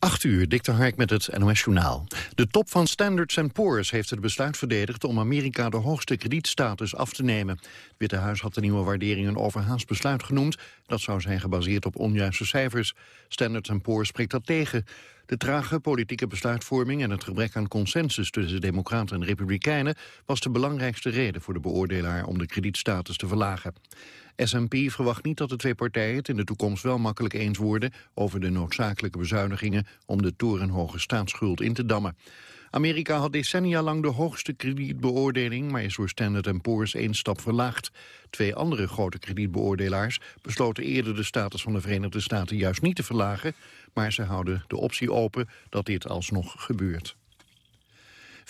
8 uur, Dikter Hark met het NOS Journaal. De top van Standard Poor's heeft het besluit verdedigd... om Amerika de hoogste kredietstatus af te nemen. Het Witte Huis had de nieuwe waardering een overhaast besluit genoemd. Dat zou zijn gebaseerd op onjuiste cijfers. Standard Poor's spreekt dat tegen. De trage politieke besluitvorming en het gebrek aan consensus... tussen de democraten en republikeinen... was de belangrijkste reden voor de beoordelaar... om de kredietstatus te verlagen. S&P verwacht niet dat de twee partijen het in de toekomst wel makkelijk eens worden over de noodzakelijke bezuinigingen om de torenhoge staatsschuld in te dammen. Amerika had decennia lang de hoogste kredietbeoordeling, maar is door Standard Poor's één stap verlaagd. Twee andere grote kredietbeoordelaars besloten eerder de status van de Verenigde Staten juist niet te verlagen, maar ze houden de optie open dat dit alsnog gebeurt.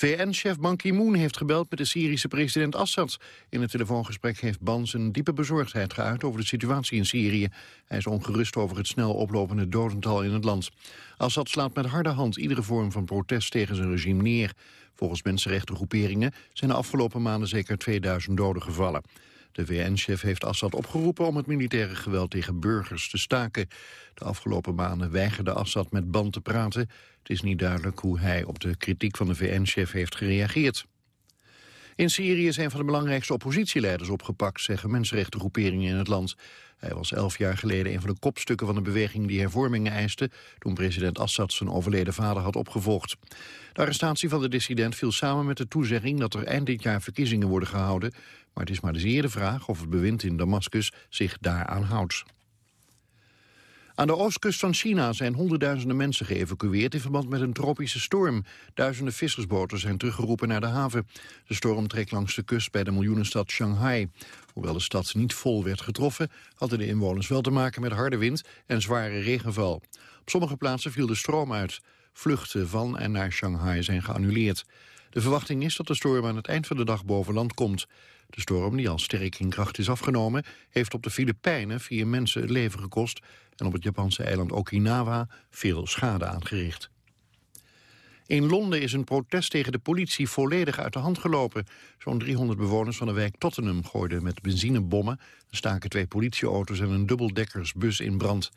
VN-chef Ban Ki-moon heeft gebeld met de Syrische president Assad. In het telefoongesprek heeft Ban zijn diepe bezorgdheid geuit over de situatie in Syrië. Hij is ongerust over het snel oplopende dodental in het land. Assad slaat met harde hand iedere vorm van protest tegen zijn regime neer. Volgens mensenrechtengroeperingen zijn de afgelopen maanden zeker 2000 doden gevallen. De VN-chef heeft Assad opgeroepen om het militaire geweld tegen burgers te staken. De afgelopen maanden weigerde Assad met Ban te praten. Het is niet duidelijk hoe hij op de kritiek van de VN-chef heeft gereageerd. In Syrië een van de belangrijkste oppositieleiders opgepakt, zeggen mensenrechtengroeperingen in het land. Hij was elf jaar geleden een van de kopstukken van de beweging die hervormingen eiste, toen president Assad zijn overleden vader had opgevolgd. De arrestatie van de dissident viel samen met de toezegging dat er eind dit jaar verkiezingen worden gehouden, maar het is maar de zeer de vraag of het bewind in Damascus zich daaraan houdt. Aan de oostkust van China zijn honderdduizenden mensen geëvacueerd in verband met een tropische storm. Duizenden vissersboten zijn teruggeroepen naar de haven. De storm trekt langs de kust bij de miljoenenstad Shanghai. Hoewel de stad niet vol werd getroffen, hadden de inwoners wel te maken met harde wind en zware regenval. Op sommige plaatsen viel de stroom uit. Vluchten van en naar Shanghai zijn geannuleerd. De verwachting is dat de storm aan het eind van de dag boven land komt. De storm, die al sterk in kracht is afgenomen... heeft op de Filipijnen vier mensen het leven gekost... en op het Japanse eiland Okinawa veel schade aangericht. In Londen is een protest tegen de politie volledig uit de hand gelopen. Zo'n 300 bewoners van de wijk Tottenham gooiden met benzinebommen. Staken twee politieauto's en een dubbeldekkersbus in brand.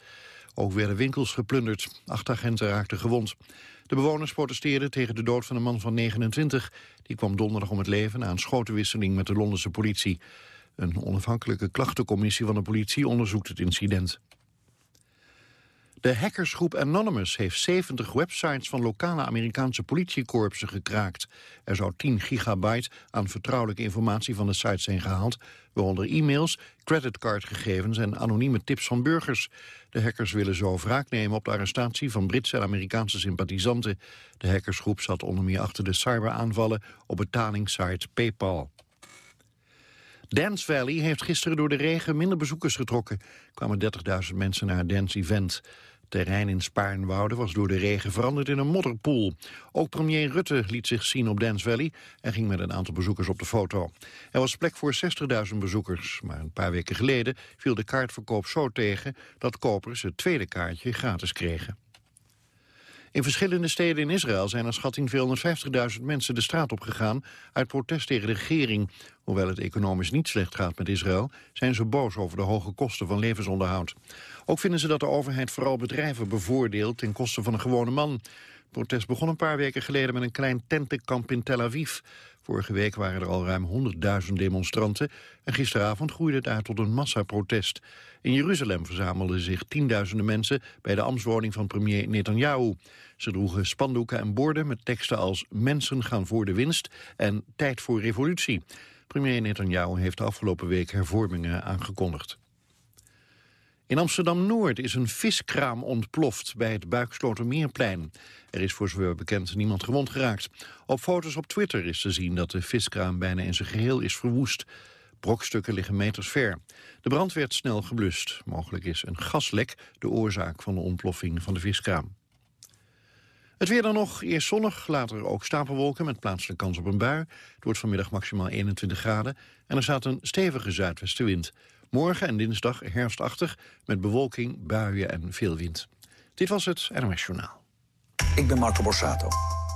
Ook werden winkels geplunderd. Acht agenten raakten gewond. De bewoners protesteerden tegen de dood van een man van 29. Die kwam donderdag om het leven na een schotenwisseling met de Londense politie. Een onafhankelijke klachtencommissie van de politie onderzoekt het incident. De hackersgroep Anonymous heeft 70 websites van lokale Amerikaanse politiekorpsen gekraakt. Er zou 10 gigabyte aan vertrouwelijke informatie van de site zijn gehaald, waaronder e-mails, creditcardgegevens en anonieme tips van burgers. De hackers willen zo wraak nemen op de arrestatie van Britse en Amerikaanse sympathisanten. De hackersgroep zat onder meer achter de cyberaanvallen op betalingssite PayPal. Dance Valley heeft gisteren door de regen minder bezoekers getrokken. Kwamen 30.000 mensen naar het dance-event terrein in Spaarnwoude was door de regen veranderd in een modderpoel. Ook premier Rutte liet zich zien op Dance Valley en ging met een aantal bezoekers op de foto. Er was plek voor 60.000 bezoekers, maar een paar weken geleden viel de kaartverkoop zo tegen dat kopers het tweede kaartje gratis kregen. In verschillende steden in Israël zijn er schatting 450.000 mensen de straat op gegaan uit protest tegen de regering. Hoewel het economisch niet slecht gaat met Israël, zijn ze boos over de hoge kosten van levensonderhoud. Ook vinden ze dat de overheid vooral bedrijven bevoordeelt ten koste van een gewone man. Protest begon een paar weken geleden met een klein tentenkamp in Tel Aviv. Vorige week waren er al ruim 100.000 demonstranten en gisteravond groeide het uit tot een massaprotest. In Jeruzalem verzamelden zich tienduizenden mensen bij de ambtswoning van premier Netanyahu. Ze droegen spandoeken en borden met teksten als mensen gaan voor de winst en tijd voor revolutie. Premier Netanyahu heeft de afgelopen week hervormingen aangekondigd. In Amsterdam-Noord is een viskraam ontploft bij het Buikslotermeerplein. Er is voor zover bekend niemand gewond geraakt. Op foto's op Twitter is te zien dat de viskraam bijna in zijn geheel is verwoest. Brokstukken liggen meters ver. De brand werd snel geblust. Mogelijk is een gaslek de oorzaak van de ontploffing van de viskraam. Het weer dan nog, eerst zonnig, later ook stapelwolken met plaatselijke kans op een bui. Het wordt vanmiddag maximaal 21 graden en er staat een stevige zuidwestenwind. Morgen en dinsdag herfstachtig met bewolking, buien en veel wind. Dit was het NOS Journaal. Ik ben Marco Borsato.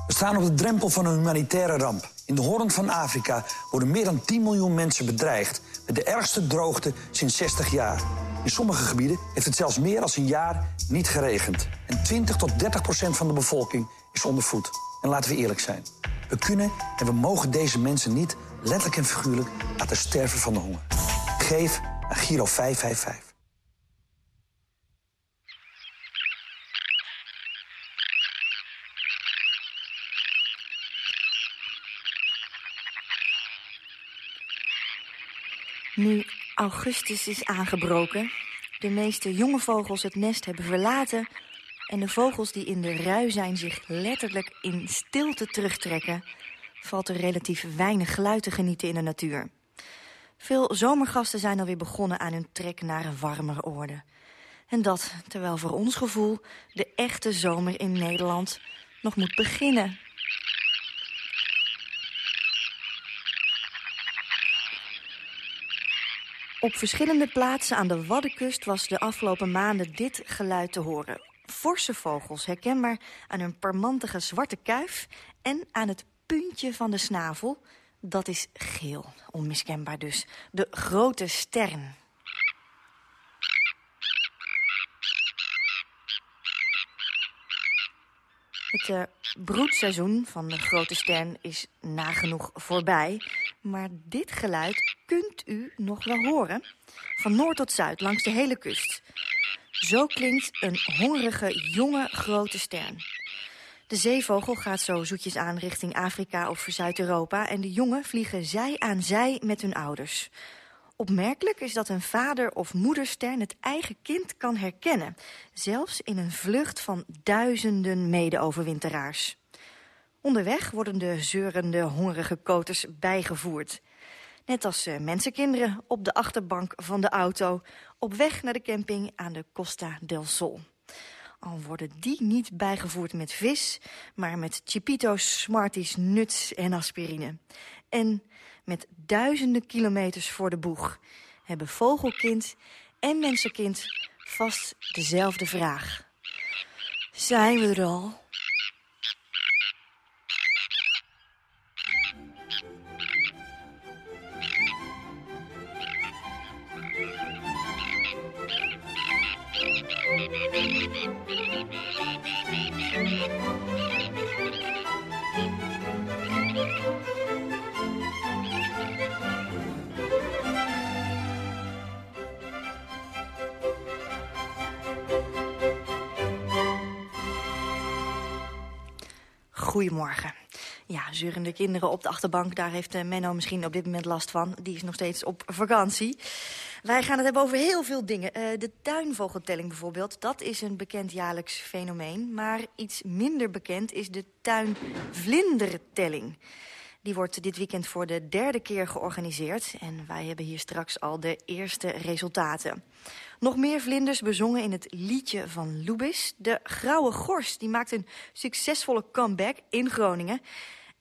We staan op de drempel van een humanitaire ramp. In de Hoorn van Afrika worden meer dan 10 miljoen mensen bedreigd... met de ergste droogte sinds 60 jaar. In sommige gebieden heeft het zelfs meer dan een jaar niet geregend. En 20 tot 30 procent van de bevolking is onder voet. En laten we eerlijk zijn. We kunnen en we mogen deze mensen niet, letterlijk en figuurlijk, laten sterven van de honger. Geef Giro 555. Nu augustus is aangebroken, de meeste jonge vogels het nest hebben verlaten... en de vogels die in de rui zijn zich letterlijk in stilte terugtrekken... valt er relatief weinig geluid te genieten in de natuur. Veel zomergasten zijn alweer begonnen aan hun trek naar een warmer orde. En dat terwijl voor ons gevoel de echte zomer in Nederland nog moet beginnen... Op verschillende plaatsen aan de Waddenkust was de afgelopen maanden dit geluid te horen. Forse vogels, herkenbaar aan hun parmantige zwarte kuif... en aan het puntje van de snavel. Dat is geel, onmiskenbaar dus. De grote stern. Het uh, broedseizoen van de grote stern is nagenoeg voorbij... maar dit geluid kunt u nog wel horen. Van noord tot zuid, langs de hele kust. Zo klinkt een hongerige, jonge, grote stern. De zeevogel gaat zo zoetjes aan richting Afrika of Zuid-Europa... en de jongen vliegen zij aan zij met hun ouders. Opmerkelijk is dat een vader- of moederstern het eigen kind kan herkennen. Zelfs in een vlucht van duizenden mede-overwinteraars. Onderweg worden de zeurende, hongerige koters bijgevoerd. Net als uh, mensenkinderen op de achterbank van de auto... op weg naar de camping aan de Costa del Sol. Worden die niet bijgevoerd met vis... maar met chipito's, smarties, nuts en aspirine. En met duizenden kilometers voor de boeg... hebben vogelkind en mensenkind vast dezelfde vraag. Zijn we er al? Goedemorgen. Ja, zeurende kinderen op de achterbank, daar heeft eh, Menno misschien op dit moment last van. Die is nog steeds op vakantie. Wij gaan het hebben over heel veel dingen. Uh, de tuinvogeltelling bijvoorbeeld, dat is een bekend jaarlijks fenomeen. Maar iets minder bekend is de tuinvlindertelling. Die wordt dit weekend voor de derde keer georganiseerd. En wij hebben hier straks al de eerste resultaten. Nog meer vlinders bezongen in het liedje van Lubis. De Grauwe Gors die maakt een succesvolle comeback in Groningen.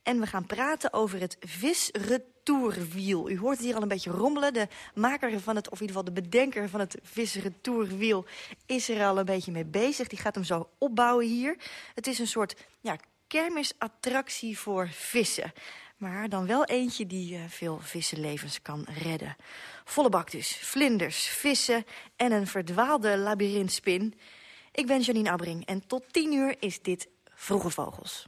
En we gaan praten over het visretourwiel. U hoort het hier al een beetje rommelen. De maker van het, of in ieder geval de bedenker van het visretourwiel... is er al een beetje mee bezig. Die gaat hem zo opbouwen hier. Het is een soort ja, kermisattractie voor vissen. Maar dan wel eentje die uh, veel vissenlevens kan redden. Volle bak dus. Vlinders, vissen en een verdwaalde labyrintspin. Ik ben Janine Abbring en tot tien uur is dit Vroege Vogels.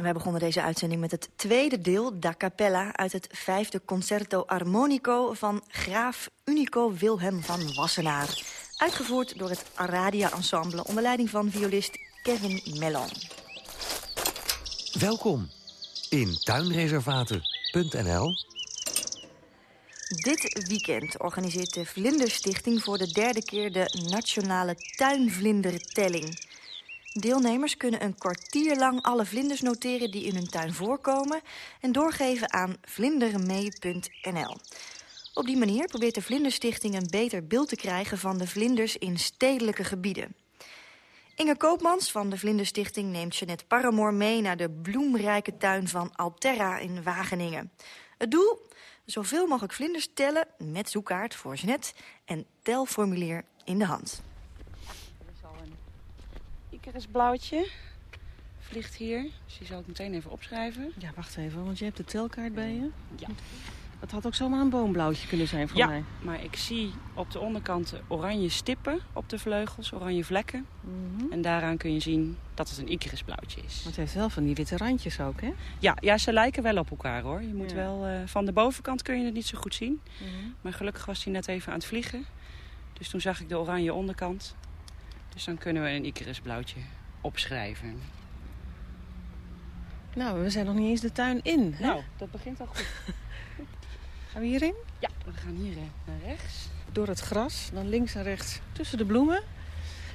En wij begonnen deze uitzending met het tweede deel, Da Capella... uit het vijfde Concerto Armonico van graaf Unico Wilhelm van Wassenaar. Uitgevoerd door het Aradia Ensemble onder leiding van violist Kevin Mellon. Welkom in tuinreservaten.nl Dit weekend organiseert de Vlinderstichting voor de derde keer de Nationale Tuinvlindertelling. Deelnemers kunnen een kwartier lang alle vlinders noteren die in hun tuin voorkomen... en doorgeven aan vlindermee.nl. Op die manier probeert de Vlinderstichting een beter beeld te krijgen... van de vlinders in stedelijke gebieden. Inge Koopmans van de Vlinderstichting neemt Jeanette Paramoor mee... naar de bloemrijke tuin van Alterra in Wageningen. Het doel? Zoveel mogelijk vlinders tellen met zoekkaart voor Jeanette... en telformulier in de hand. Blauwtje. Vliegt hier. Dus die zal ik meteen even opschrijven. Ja, wacht even, want je hebt de telkaart bij je. Ja. Dat had ook zomaar een boomblauwtje kunnen zijn voor ja, mij. maar ik zie op de onderkant oranje stippen op de vleugels, oranje vlekken. Mhm. En daaraan kun je zien dat het een icarisblauwtje is. Want het heeft wel van die witte randjes ook, hè? Ja, ja ze lijken wel op elkaar hoor. Je moet Ja. wel, eh, van de bovenkant kun je het niet zo goed zien. Mhm. Maar gelukkig was hij net even aan het vliegen. Dus toen zag ik de oranje onderkant. Dus dan kunnen we een icarisblauwtje opschrijven. Nou, we zijn nog niet eens de tuin in. Hè? Nou, dat begint al goed. Gaan we hierin? Ja, we gaan hier eh, naar rechts. Door het gras, dan links en rechts tussen de bloemen.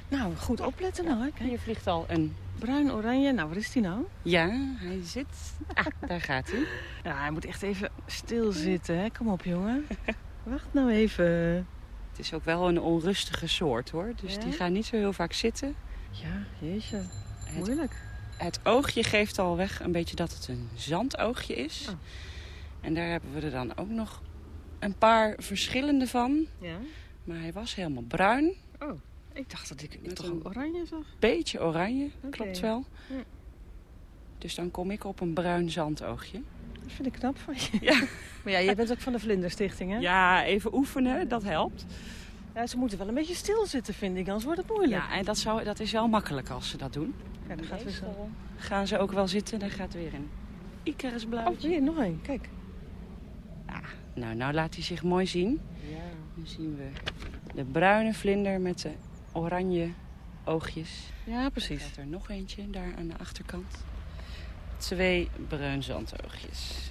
Nou, goed opletten nou, hè? Kijk, Hier vliegt al een... bruin, oranje. Nou, waar is die nou? Ja, hij zit... Ah, daar gaat hij. Ja, hij moet echt even stilzitten, hè? Kom op, jongen. Wacht nou even. Het is ook wel een onrustige soort hoor. Dus Ja? die gaan niet zo heel vaak zitten. Ja, jeetje. Het, Moeilijk. het oogje geeft al weg een beetje dat het een zandoogje is. Oh. En daar hebben we er dan ook nog een paar verschillende van. Ja? Maar hij was helemaal bruin. Oh, ik dacht dat ik toch een- oranje zag. Beetje oranje, klopt wel. Ja. Dus dan kom ik op een bruin zandoogje. Dat vind ik knap van je. Ja. Maar ja, jij bent ook van de Vlinderstichting, hè? Ja, even oefenen, dat helpt. Ja, ze moeten wel een beetje stilzitten, vind ik. Anders wordt het moeilijk. Ja, en dat, zou, dat is wel makkelijk als ze dat doen. Ja, dan gaat weer gaan ze ook wel zitten. Dan gaat weer een Icarusblauwtje. Oh, hier, nog een. Kijk. Nou, nou laat hij zich mooi zien. Ja. Dan zien we de bruine vlinder met de oranje oogjes. Ja, Er precies. staat er nog eentje daar aan de achterkant. Twee bruin zandoogjes.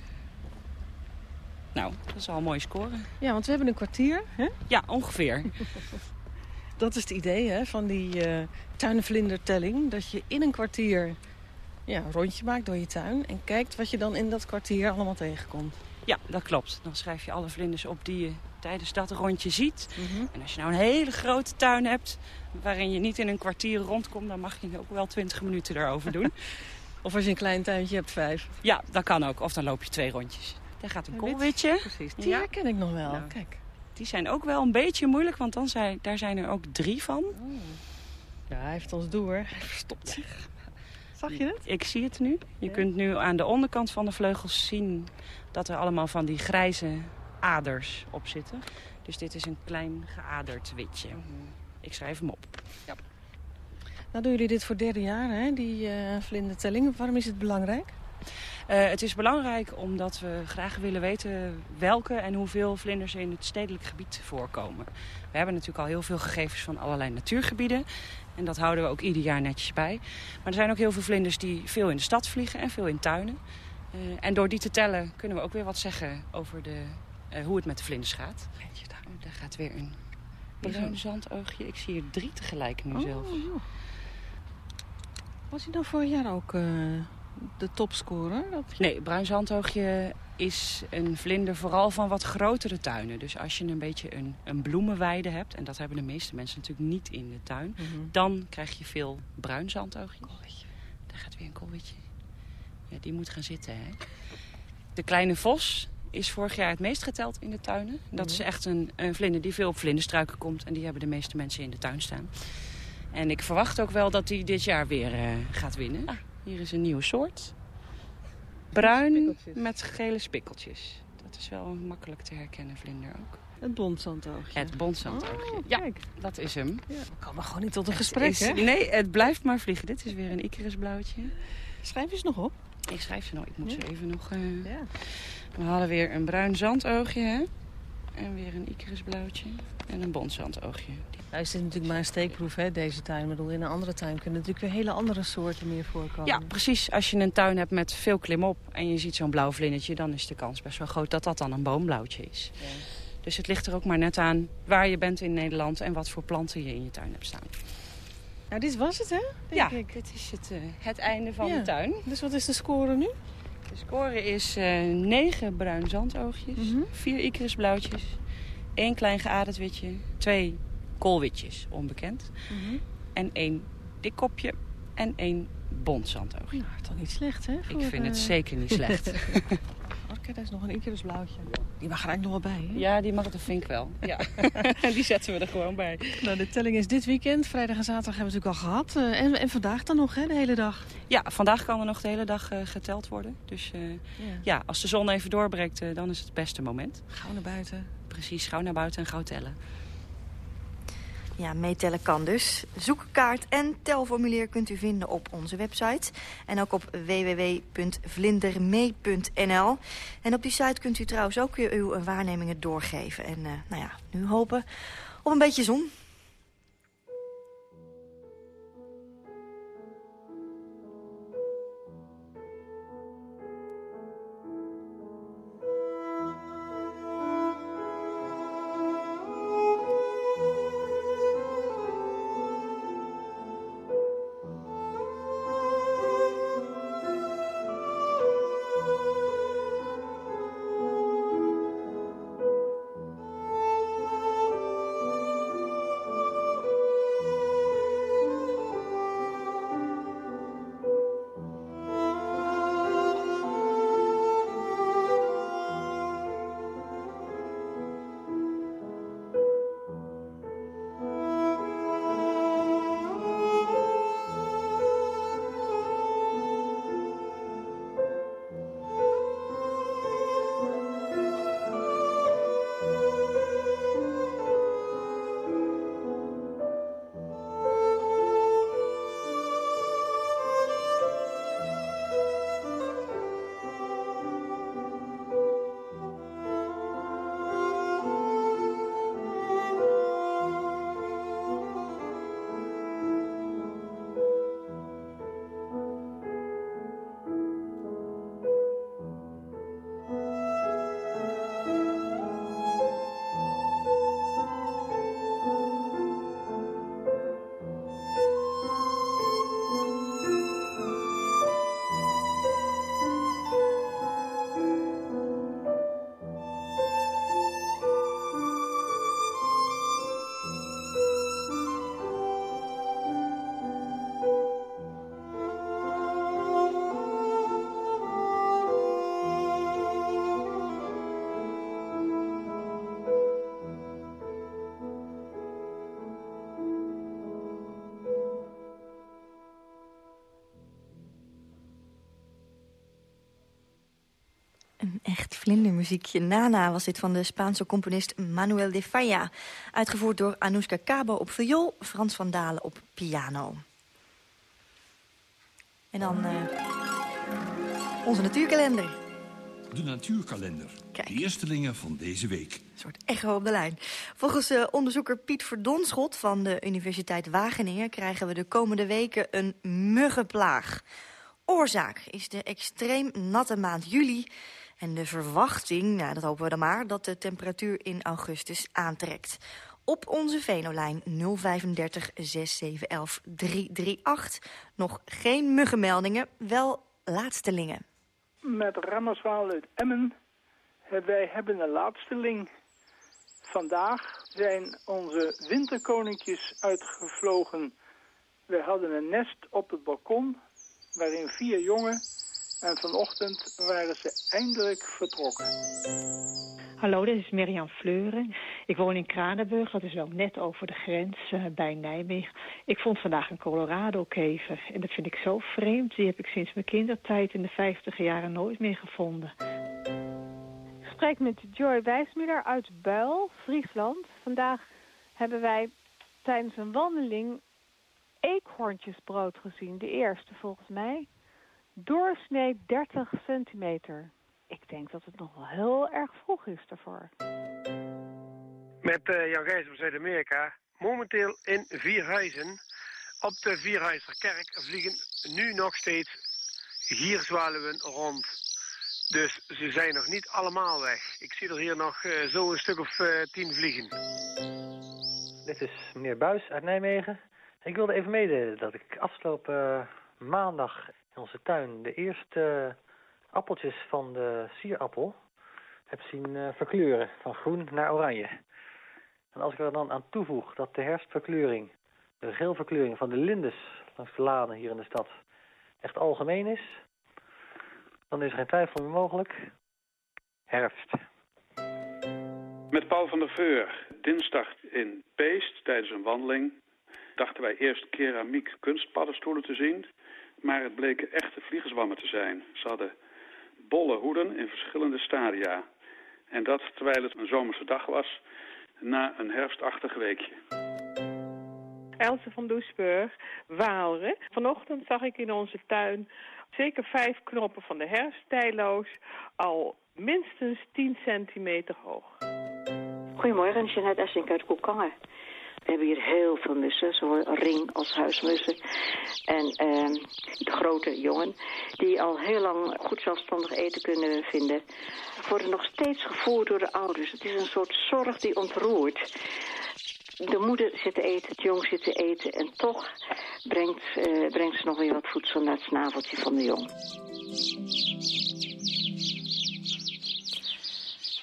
Nou, dat is al een mooie score. Ja, want we hebben een kwartier. Hè? Ja, ongeveer. Dat is het idee hè, van die eh tuinvlindertelling. Dat je in een kwartier ja, een rondje maakt door je tuin. En kijkt wat je dan in dat kwartier allemaal tegenkomt. Ja, dat klopt. Dan schrijf je alle vlinders op die je tijdens dat rondje ziet. En als je nou een hele grote tuin hebt... waarin je niet in een kwartier rondkomt... dan mag je ook wel 20 minuten erover doen. Of als je een klein tuintje hebt, vijf. ja, dat kan ook. Of dan loop je twee rondjes. Daar gaat een koolwitje. Precies. Die Ja. herken ik nog wel. Nou. Kijk. Die zijn ook wel een beetje moeilijk, want dan zijn, daar zijn er ook drie van. Ja, hij heeft ons door. Hij verstopt zich. Zag je het? Ik zie het nu. Je Ja. kunt nu aan de onderkant van de vleugels zien dat er allemaal van die grijze aders op zitten. Dus dit is een klein geaderd witje. Ik schrijf hem op. Nou doen jullie dit voor het derde jaar, hè? die eh vlindertelling. Waarom is het belangrijk? Eh, het is belangrijk omdat we graag willen weten welke en hoeveel vlinders er in het stedelijk gebied voorkomen. We hebben natuurlijk al heel veel gegevens van allerlei natuurgebieden. En dat houden we ook ieder jaar netjes bij. Maar er zijn ook heel veel vlinders die veel in de stad vliegen en veel in tuinen. Eh, en door die te tellen kunnen we ook weer wat zeggen over de, hoe het met de vlinders gaat. Daar. Daar gaat weer een bruin zandoogje. Ik zie hier drie tegelijk nu zelf. Oh, joh. Was hij dan vorig jaar ook eh, de topscorer? Dat... Nee, bruin zandoogje is een vlinder vooral van wat grotere tuinen. Dus als je een beetje een, een bloemenweide hebt... en dat hebben de meeste mensen natuurlijk niet in de tuin... Mhm. dan krijg je veel bruin zandoogjes. Daar gaat weer een koolwitje. Ja, die moet gaan zitten, hè. De kleine vos is vorig jaar het meest geteld in de tuinen. Dat is echt een, een vlinder die veel op vlinderstruiken komt... en die hebben de meeste mensen in de tuin staan. En ik verwacht ook wel dat hij dit jaar weer eh, gaat winnen. Ah, hier is een nieuwe soort. Bruin met gele spikkeltjes. Dat is wel makkelijk te herkennen vlinder ook. Het blondzandoogje. Het bondzandoogje. Oh, ja, dat is hem. Ja, we komen gewoon niet tot een Het gesprek, is- hè? Nee, het blijft maar vliegen. Dit is weer een icarusblauwtje. Schrijf eens nog op. Ik schrijf ze nog. Ik moet ze even nog... eh, Ja. We hadden weer een bruin zandoogje, hè? En weer een icarusblauwtje. En een bondzandoogje. Nou is dit natuurlijk maar een steekproef, hè, deze tuin. Ik bedoel, in een andere tuin kunnen natuurlijk weer hele andere soorten meer voorkomen. Ja, precies. Als je een tuin hebt met veel klimop en je ziet zo'n blauw vlindertje... dan is de kans best wel groot dat dat dan een boomblauwtje is. Dus het ligt er ook maar net aan waar je bent in Nederland... en wat voor planten je in je tuin hebt staan. Nou, dit was het, hè? ja, Denk ik. dit is het, eh, het einde van Ja. de tuin. Dus wat is de score nu? De score is eh 9 bruin zandoogjes, Mhm. 4 icarusblauwtjes... één klein geaderd witje, twee koolwitjes, onbekend... en één dikkopje en één bondzandoogje. Nou, toch niet slecht, hè? Ik voor, vind het eh, zeker niet slecht. Daar is nog een Icarus blauwtje. Die mag er eigenlijk nog wel bij, hè? Ja, die mag de vink wel. Ja. die zetten we er gewoon bij. Nou, de telling is dit weekend. Vrijdag en zaterdag hebben we het natuurlijk al gehad. Eh, en, en vandaag dan nog, hè? De hele dag. Ja, vandaag kan er nog de hele dag eh, geteld worden. Dus eh, Ja. ja, als de zon even doorbreekt, dan is het het beste moment. Gauw naar buiten. Precies, gauw naar buiten en gauw tellen. Ja, meetellen kan dus. Zoekkaart en telformulier kunt u vinden op onze website. En ook op www.vlindermee.nl. En op die site kunt u trouwens ook uw waarnemingen doorgeven. En eh, nou ja, nu hopen op een beetje zon. Vlindermuziekje. Nana was dit van de Spaanse componist Manuel de Falla. Uitgevoerd door Anouska Cabo op viool, Frans van Dalen op piano. En dan eh, onze natuurkalender. De natuurkalender. Kijk. De eerstelingen van deze week. Een soort echo op de lijn. Volgens eh, onderzoeker Piet Verdonschot van de Universiteit Wageningen... krijgen we de komende weken een muggenplaag. Oorzaak is de extreem natte maand juli... en de verwachting, nou, dat hopen we dan maar... dat de temperatuur in augustus aantrekt. Op onze venolijn 035 6711 338 nog geen muggenmeldingen, wel laatstelingen. Met Rammerswaal uit Emmen. Eh, Wij hebben een laatsteling. Vandaag zijn onze winterkoninkjes uitgevlogen. We hadden een nest op het balkon waarin vier jongen. En vanochtend waren ze eindelijk vertrokken. Hallo, dit is Mirjam Fleuren. Ik woon in Kranenburg, dat is wel net over de grens eh, bij Nijmegen. Ik vond vandaag een Colorado-kever en dat vind ik zo vreemd. Die heb ik sinds mijn kindertijd in de vijftig jaren nooit meer gevonden. Ik spreek met Joy Wijsmuller uit Buil, Friesland. Vandaag hebben wij tijdens een wandeling eekhoorntjesbrood gezien. De eerste volgens mij. Doorsnee 30 centimeter. Ik denk dat het nog wel heel erg vroeg is daarvoor. Met uh, Jan Gijs van Zuid-Amerika. Momenteel in Vierhuizen. Op de Vierhuizerkerk vliegen nu nog steeds gierzwaluwen rond. Dus ze zijn nog niet allemaal weg. Ik zie er hier nog uh, zo een stuk of uh, tien vliegen. Dit is meneer Buis uit Nijmegen. Ik wilde even mededelen dat ik afgelopen maandag in onze tuin de eerste appeltjes van de sierappel heb zien verkleuren. Van groen naar oranje. En als ik er dan aan toevoeg dat de herfstverkleuring, de geelverkleuring van de lindes langs de lanen hier in de stad echt algemeen is, dan is er geen twijfel meer mogelijk. Herfst. Met Paul van der Veur, dinsdag in Peest tijdens een wandeling, dachten wij eerst keramiek kunstpaddenstoelen te zien, maar het bleken echte vliegerswammen te zijn. Ze hadden bolle hoeden in verschillende stadia. En dat terwijl het een zomerse dag was na een herfstachtig weekje. Else van Doesburg, Waalre. Vanochtend zag ik in onze tuin zeker vijf knoppen van de herfsttijloos al minstens 10 centimeter hoog. Goedemorgen, Jeanette Essink uit Koekangen. We hebben hier heel veel mussen, zowel ring als huismussen. En uh, de grote jongen, die al heel lang goed zelfstandig eten kunnen vinden, worden nog steeds gevoerd door de ouders. Het is een soort zorg die ontroert. De moeder zit te eten, het jong zit te eten en toch brengt, uh, brengt ze nog weer wat voedsel naar het snaveltje van de jong.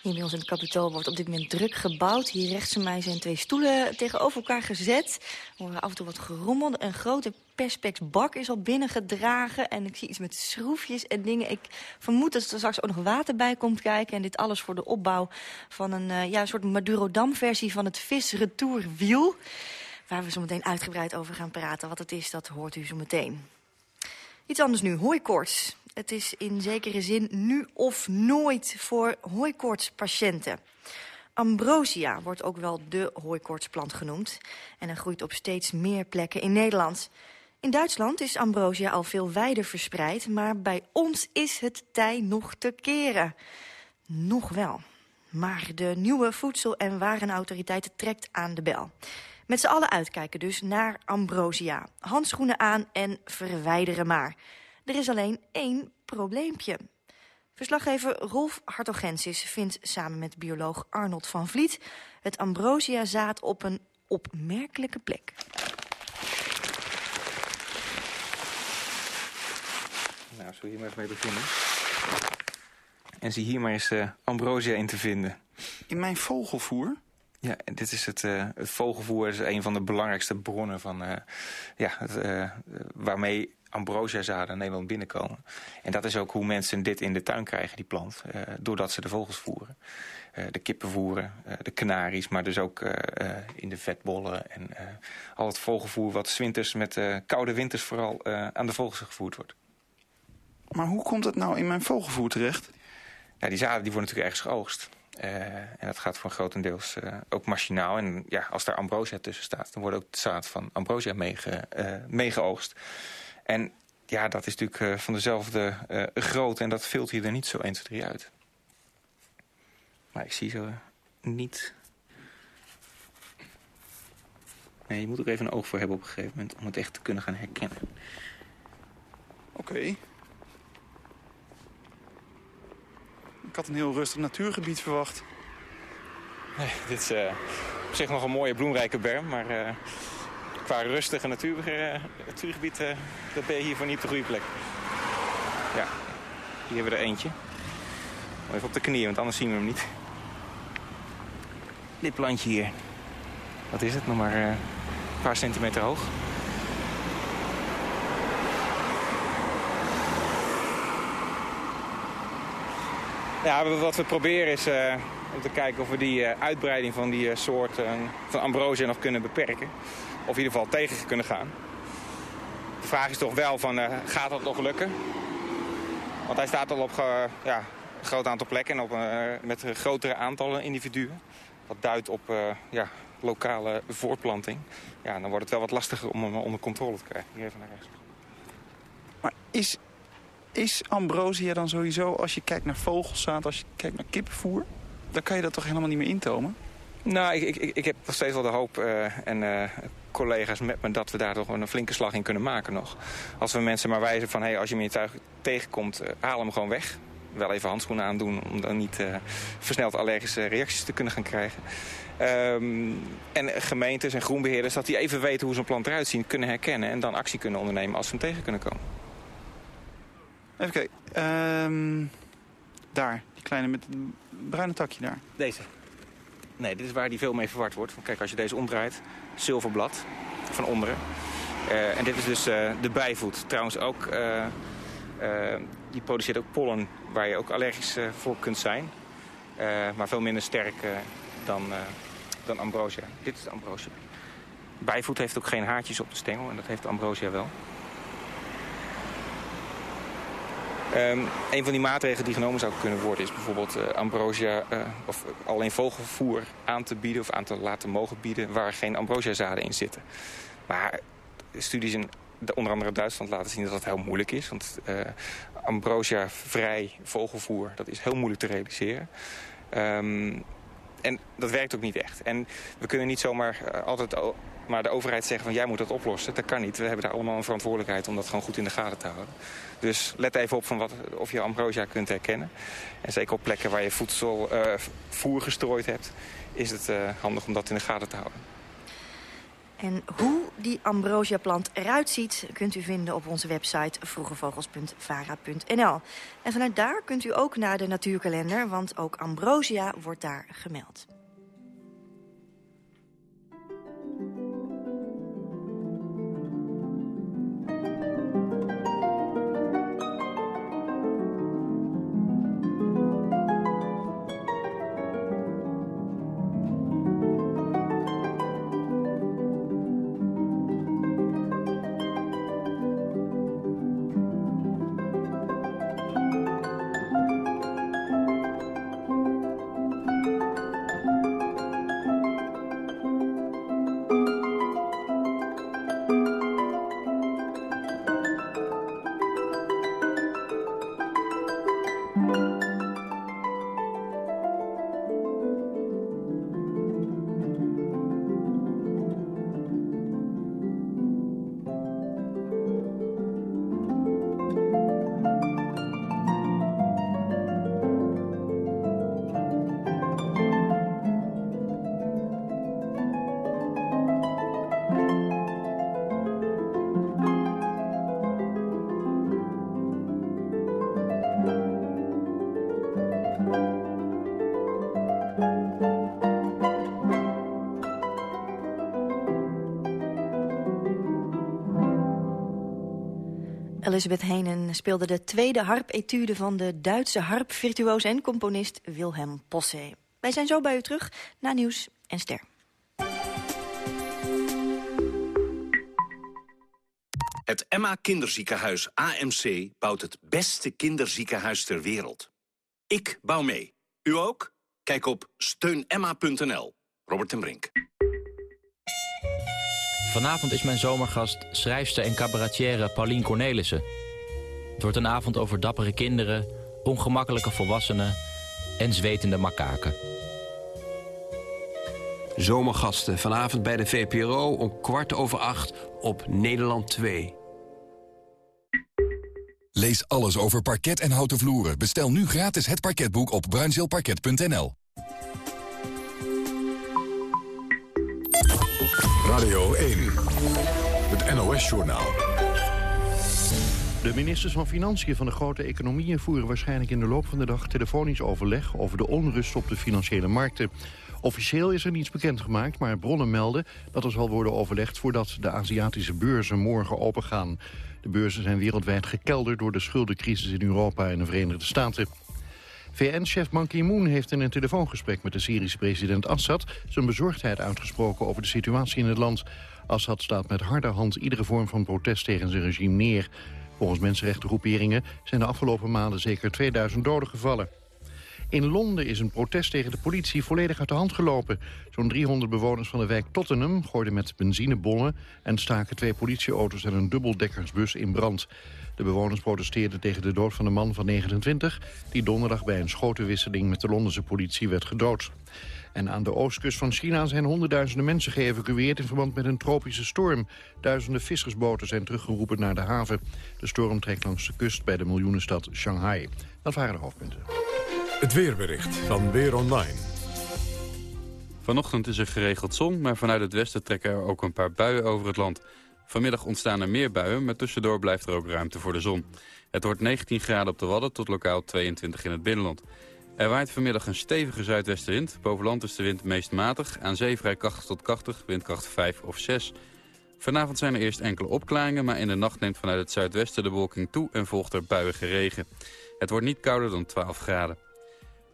Hier bij ons in het kapitool wordt op dit moment druk gebouwd. Hier rechts van mij zijn twee stoelen tegenover elkaar gezet. We horen af en toe wat gerommel. Een grote perspex bak is al binnengedragen. En ik zie iets met schroefjes en dingen. Ik vermoed dat er straks ook nog water bij komt kijken. En dit alles voor de opbouw van een, uh, ja, een soort Madurodam-versie van het visretourwiel. Waar we zo meteen uitgebreid over gaan praten. Wat het is, dat hoort u zo meteen. Iets anders nu, hooikoorts. Het is in zekere zin nu of nooit voor hooikoortspatiënten. Ambrosia wordt ook wel de hooikoortsplant genoemd. En hij groeit op steeds meer plekken in Nederland. In Duitsland is ambrosia al veel wijder verspreid... maar bij ons is het tij nog te keren. Nog wel. Maar de nieuwe Voedsel- en Warenautoriteit trekt aan de bel. Met z'n allen uitkijken dus naar ambrosia. Handschoenen aan en verwijderen maar. Er is alleen één probleempje. Verslaggever Rolf Hartogensis vindt samen met bioloog Arnold van Vliet... het ambrosia-zaad op een opmerkelijke plek. Nou, zullen we hier maar eens mee beginnen? En zie hier maar eens uh, ambrosia in te vinden. In mijn vogelvoer? Ja, dit is het, uh, het vogelvoer is een van de belangrijkste bronnen van, uh, ja, het, uh, waarmee ambrosiazaden in Nederland binnenkomen. En dat is ook hoe mensen dit in de tuin krijgen, die plant. doordat ze de vogels voeren. de kippen voeren, de kanaries, maar dus ook in de vetbollen. En al het vogelvoer wat winters met koude winters vooral aan de vogels gevoerd wordt. Maar hoe komt het nou in mijn vogelvoer terecht? Die zaden die worden natuurlijk ergens geoogst. Uh, en dat gaat voor grotendeels uh, ook machinaal. En ja, als daar ambrosia tussen staat, dan wordt ook de zaad van ambrosia meege, uh, meegeoogst. En ja, dat is natuurlijk van dezelfde grootte en dat vult hier er niet zo 1, 2, 3 uit. Maar ik zie zo niet... Nee, je moet er even een oog voor hebben op een gegeven moment om het echt te kunnen gaan herkennen. Oké. Okay. Ik had een heel rustig natuurgebied verwacht. Nee, dit is uh, op zich nog een mooie bloemrijke berm, maar uh, qua rustige natuur, uh, natuurgebied dat ben je hier voor niet op de goede plek. Ja, hier hebben we er eentje. Even op de knieën, want anders zien we hem niet. Dit plantje hier. Wat is het? Nog maar een paar centimeter hoog. Ja, wat we proberen is om te kijken of we die uitbreiding van die uh, soort van ambrosia nog kunnen beperken. Of in ieder geval tegen kunnen gaan. De vraag is toch wel van, gaat dat nog lukken? Want hij staat al op ja, een groot aantal plekken en op, met grotere aantallen individuen. Wat duidt op ja, lokale voortplanting. Ja, dan wordt het wel wat lastiger om hem onder controle te krijgen. Hier even naar rechts. Maar is Is ambrosia dan sowieso, als je kijkt naar vogelzaad, als je kijkt naar kippenvoer... dan kan je dat toch helemaal niet meer intomen? Nou, ik, ik, ik heb nog steeds wel de hoop uh, en uh, collega's met me dat we daar toch een flinke slag in kunnen maken nog. Als we mensen maar wijzen van, hey, als je me in je tuig tegenkomt, uh, haal hem gewoon weg. Wel even handschoenen aandoen om dan niet versneld allergische reacties te kunnen gaan krijgen. Um, en gemeentes en groenbeheerders, dat die even weten hoe zo'n plant eruit ziet, kunnen herkennen en dan actie kunnen ondernemen als ze hem tegen kunnen komen. Even kijken. Um, daar, die kleine met het bruine takje daar. Deze. Nee, dit is waar die veel mee verward wordt. Kijk, als je deze omdraait, zilverblad van onderen. Uh, en dit is dus uh, de bijvoet. Trouwens ook, die produceert ook pollen waar je ook allergisch voor kunt zijn. maar veel minder sterk dan, dan ambrosia. Dit is ambrosia. Bijvoet heeft ook geen haartjes op de stengel en dat heeft ambrosia wel. Um, een van die maatregelen die genomen zou kunnen worden... is bijvoorbeeld uh, ambrosia uh, of alleen vogelvoer aan te bieden... of aan te laten mogen bieden waar geen ambrosiazaden in zitten. Maar studies in onder andere Duitsland laten zien dat dat heel moeilijk is. Want uh, ambrosia-vrij vogelvoer, dat is heel moeilijk te realiseren. Um, en dat werkt ook niet echt. En we kunnen niet zomaar altijd maar de overheid zeggen van jij moet dat oplossen. Dat kan niet. We hebben daar allemaal een verantwoordelijkheid om dat gewoon goed in de gaten te houden. Dus let even op van wat, of je ambrosia kunt herkennen. En zeker op plekken waar je voedsel, uh, voer gestrooid hebt... is het uh, handig om dat in de gaten te houden. En hoe die ambrosia-plant eruit ziet... kunt u vinden op onze website vroegevogels.vara.nl. En vanuit daar kunt u ook naar de natuurkalender... want ook ambrosia wordt daar gemeld. Elisabeth Heenen speelde de tweede harpetude van de Duitse harpvirtuoos en componist Wilhelm Posse. Wij zijn zo bij u terug na Nieuws en Ster. Het Emma Kinderziekenhuis AMC bouwt het beste kinderziekenhuis ter wereld. Ik bouw mee. U ook? Kijk op steunemma.nl. Robert ten Brink. Vanavond is mijn zomergast schrijfster en cabaretière Paulien Cornelissen. Het wordt een avond over dappere kinderen, ongemakkelijke volwassenen en zwetende makaken. Zomergasten vanavond bij de VPRO om kwart over acht op Nederland 2. Lees alles over parket en houten vloeren. Bestel nu gratis het parketboek op bruinzeelparket.nl. Radio 1, het NOS-journaal. De ministers van Financiën van de grote economieën voeren waarschijnlijk in de loop van de dag telefonisch overleg over de onrust op de financiële markten. Officieel is er niets bekendgemaakt, maar bronnen melden dat er zal worden overlegd voordat de Aziatische beurzen morgen opengaan. De beurzen zijn wereldwijd gekelderd door de schuldencrisis in Europa en de Verenigde Staten. VN-chef Ban Ki-moon heeft in een telefoongesprek met de Syrische president Assad... zijn bezorgdheid uitgesproken over de situatie in het land. Assad staat met harde hand iedere vorm van protest tegen zijn regime neer. Volgens mensenrechtengroeperingen zijn de afgelopen maanden zeker 2000 doden gevallen. In Londen is een protest tegen de politie volledig uit de hand gelopen. Zo'n 300 bewoners van de wijk Tottenham gooiden met benzinebommen... en staken twee politieauto's en een dubbeldekkersbus in brand. De bewoners protesteerden tegen de dood van een man van 29... die donderdag bij een schotenwisseling met de Londense politie werd gedood. En aan de oostkust van China zijn honderdduizenden mensen geëvacueerd... in verband met een tropische storm. Duizenden vissersboten zijn teruggeroepen naar de haven. De storm trekt langs de kust bij de miljoenenstad Shanghai. Dat waren de hoofdpunten. Het weerbericht van Weer Online. Vanochtend is er geregeld zon, maar vanuit het westen trekken er ook een paar buien over het land. Vanmiddag ontstaan er meer buien, maar tussendoor blijft er ook ruimte voor de zon. Het wordt 19 graden op de Wadden tot lokaal 22 in het binnenland. Er waait vanmiddag een stevige zuidwestenwind. Boven land is de wind meest matig. Aan zee vrij krachtig tot krachtig, windkracht 5 of 6. Vanavond zijn er eerst enkele opklaringen, maar in de nacht neemt vanuit het zuidwesten de wolking toe en volgt er buiige regen. Het wordt niet kouder dan 12 graden.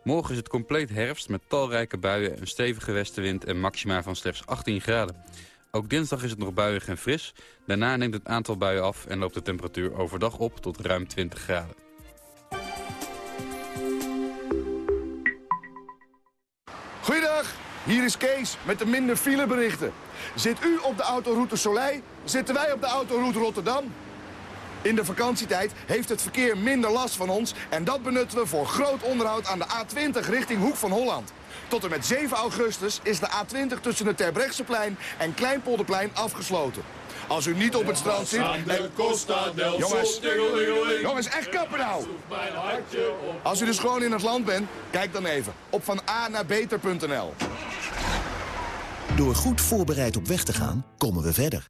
Morgen is het compleet herfst met talrijke buien, een stevige westenwind en maxima van slechts 18 graden. Ook dinsdag is het nog buiig en fris. Daarna neemt het aantal buien af en loopt de temperatuur overdag op tot ruim 20 graden. Goeiedag, hier is Kees met de minder fileberichten. Zit u op de autoroute Soleil, zitten wij op de autoroute Rotterdam. In de vakantietijd heeft het verkeer minder last van ons... en dat benutten we voor groot onderhoud aan de A20 richting Hoek van Holland. Tot en met 7 augustus is de A20 tussen het Terbrechtseplein en Kleinpolderplein afgesloten. Als u niet op het strand zit... Jongens, jongens, echt kappen nou! Als u dus gewoon in het land bent, kijk dan even op van A naar beter.nl. Door goed voorbereid op weg te gaan, komen we verder.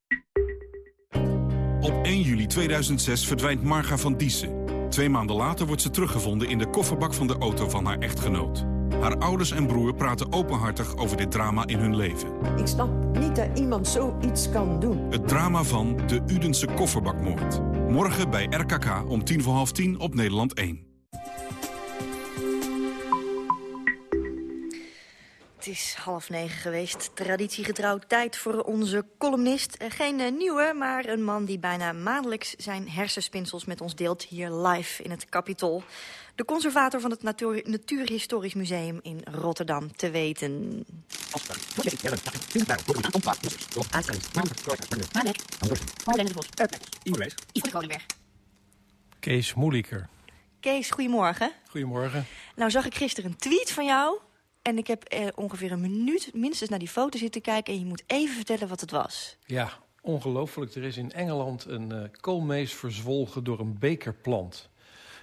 Op 1 juli 2006 verdwijnt Marga van Diessen. Twee maanden later wordt ze teruggevonden in de kofferbak van de auto van haar echtgenoot. Haar ouders en broer praten openhartig over dit drama in hun leven. Ik snap niet dat iemand zoiets kan doen. Het drama van de Udense kofferbakmoord. Morgen bij RKK om tien voor half tien op Nederland 1. Het is half negen geweest. Traditiegetrouw tijd voor onze columnist. Eh, Geen eh, nieuwe, maar een man die bijna maandelijks zijn hersenspinsels met ons deelt... hier live in het Capitool. De conservator van het Natuur Natuurhistorisch Museum in Rotterdam te weten. Kees Moeliker. Kees, goedemorgen. Goedemorgen. Nou zag ik gisteren een tweet van jou... en ik heb eh, ongeveer een minuut minstens naar die foto zitten kijken... en je moet even vertellen wat het was. Ja, ongelooflijk. Er is in Engeland een uh, koolmees verzwolgen door een bekerplant.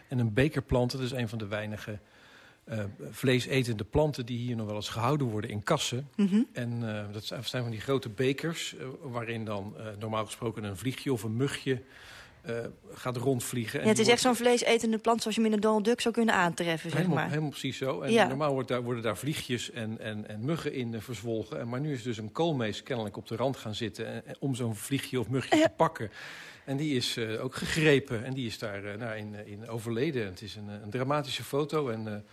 En een bekerplant, dat is een van de weinige uh, vleesetende planten... die hier nog wel eens gehouden worden in kassen. Mhm. En uh, dat zijn van die grote bekers... Uh, waarin dan normaal gesproken een vliegje of een mugje gaat rondvliegen. Ja, het is echt zo'n vleesetende plant zoals je hem in een Donald Duck zou kunnen aantreffen, zeg helemaal, maar. Helemaal precies zo. En Ja. normaal wordt daar, worden daar vliegjes en, en, en muggen in eh, verzwolgen. En, maar nu is dus een koolmees kennelijk op de rand gaan zitten... en- en om zo'n vliegje of mugje te pakken. En die is eh, ook gegrepen en die is daar eh, nou, in, eh, in overleden. Het is een, een dramatische foto en...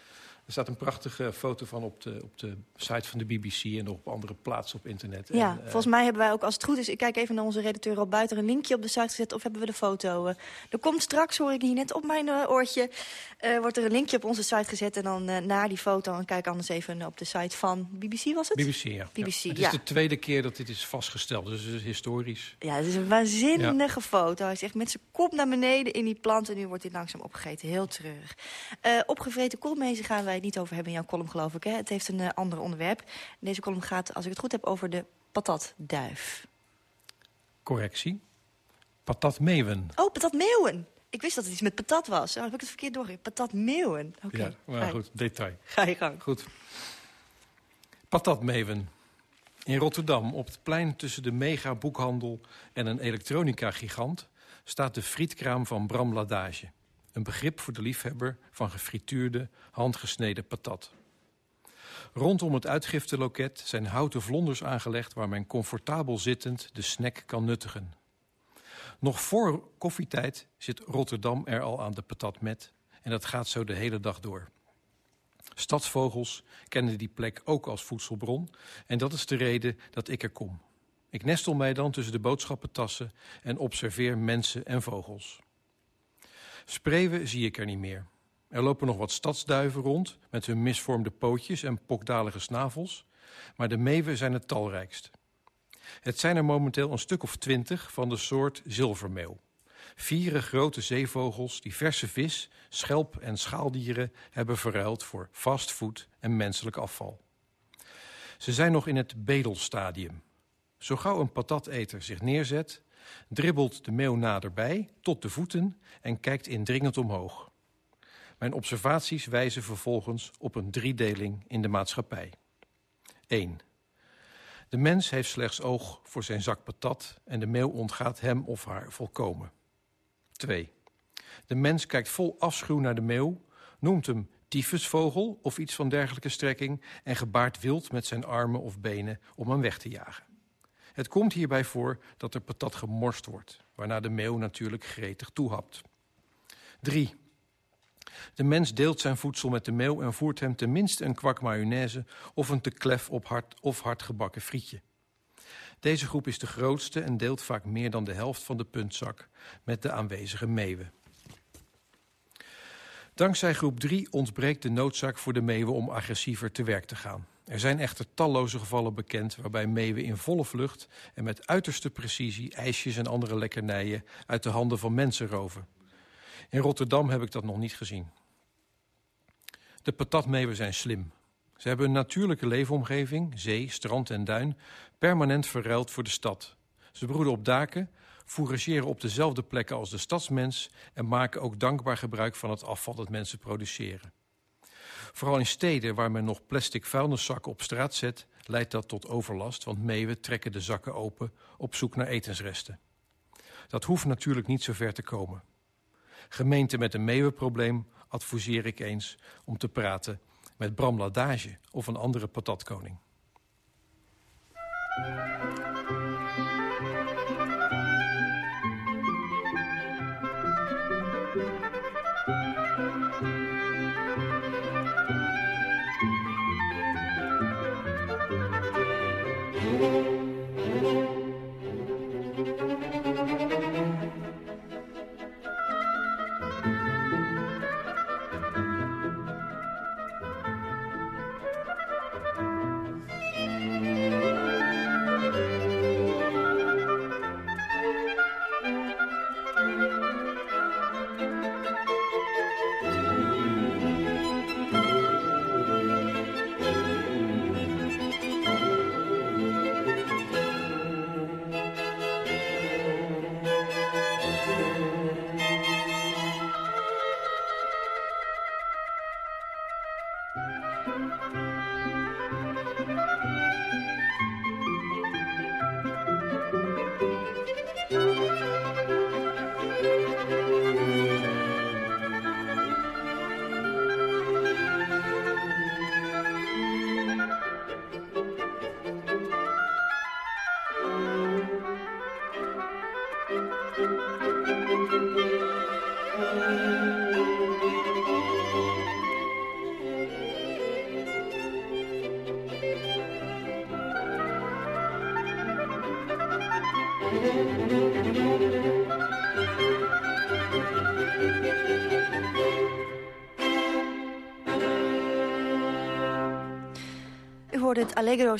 er staat een prachtige foto van op de, op de site van de BBC en op andere plaatsen op internet. Ja, En, eh, volgens mij hebben wij ook, als het goed is... ik kijk even naar onze redacteur al buiten... een linkje op de site gezet of hebben we de foto? eh. er komt straks, hoor ik hier net op mijn eh, oortje... eh, wordt er een linkje op onze site gezet... en dan eh, naar die foto en kijk anders even op de site van BBC, was het? BBC, ja. BBC, ja. Het ja. is de tweede keer dat dit is vastgesteld, dus het is historisch. Ja, het is een waanzinnige foto. Hij is echt met zijn kop naar beneden in die plant... en nu wordt hij langzaam opgegeten. Heel treurig. Opgevreten koolmezen gaan wij het niet over hebben in jouw column, geloof ik. Hè? Het heeft een eh, ander onderwerp. Deze column gaat, als ik het goed heb, over de patatduif. Correctie. Patatmeeuwen. Oh, patatmeeuwen. Ik wist dat het iets met patat was. Oh, heb ik het verkeerd doorgegeven? Patatmeeuwen. Oké. Ja, maar goed, detail. Ga je gang. Goed. Patatmeeuwen. In Rotterdam, op het plein tussen de mega-boekhandel en een elektronica-gigant... staat de frietkraam van Bram Ladage. Een begrip voor de liefhebber van gefrituurde, handgesneden patat. Rondom het uitgifteloket zijn houten vlonders aangelegd... waar men comfortabel zittend de snack kan nuttigen. Nog voor koffietijd zit Rotterdam er al aan de patat met... en dat gaat zo de hele dag door. Stadsvogels kennen die plek ook als voedselbron... en dat is de reden dat ik er kom. Ik nestel mij dan tussen de boodschappentassen... en observeer mensen en vogels. Spreeuwen zie ik er niet meer. Er lopen nog wat stadsduiven rond met hun misvormde pootjes en pokdalige snavels, maar de meeuwen zijn het talrijkst. Het zijn er momenteel een stuk of twintig van de soort zilvermeeuw. Vieren grote zeevogels die verse vis, schelp en schaaldieren hebben verruild voor fastfood en menselijk afval. Ze zijn nog in het bedelstadium. Zo gauw een patateter zich neerzet, dribbelt de meeuw naderbij tot de voeten en kijkt indringend omhoog. Mijn observaties wijzen vervolgens op een driedeling in de maatschappij. 1. De mens heeft slechts oog voor zijn zak patat en de meeuw ontgaat hem of haar volkomen. 2. De mens kijkt vol afschuw naar de meeuw, noemt hem tyfusvogel of iets van dergelijke strekking en gebaart wild met zijn armen of benen om hem weg te jagen. Het komt hierbij voor dat er patat gemorst wordt, waarna de meeuw natuurlijk gretig toehapt. 3. De mens deelt zijn voedsel met de meeuw en voert hem tenminste een kwak mayonaise of een te klef op hard of hard gebakken frietje. Deze groep is de grootste en deelt vaak meer dan de helft van de puntzak met de aanwezige meeuwen. Dankzij groep 3 ontbreekt de noodzaak voor de meeuwen om agressiever te werk te gaan. Er zijn echter talloze gevallen bekend waarbij meeuwen in volle vlucht en met uiterste precisie ijsjes en andere lekkernijen uit de handen van mensen roven. In Rotterdam heb ik dat nog niet gezien. De patatmeeuwen zijn slim. Ze hebben een natuurlijke leefomgeving, zee, strand en duin, permanent verruild voor de stad. Ze broeden op daken, fourageren op dezelfde plekken als de stadsmens en maken ook dankbaar gebruik van het afval dat mensen produceren. Vooral in steden waar men nog plastic vuilniszakken op straat zet, leidt dat tot overlast, want meeuwen trekken de zakken open op zoek naar etensresten. Dat hoeft natuurlijk niet zo ver te komen. Gemeenten met een meeuwenprobleem adviseer ik eens om te praten met Bram Ladage of een andere patatkoning. Hoorde het Allegro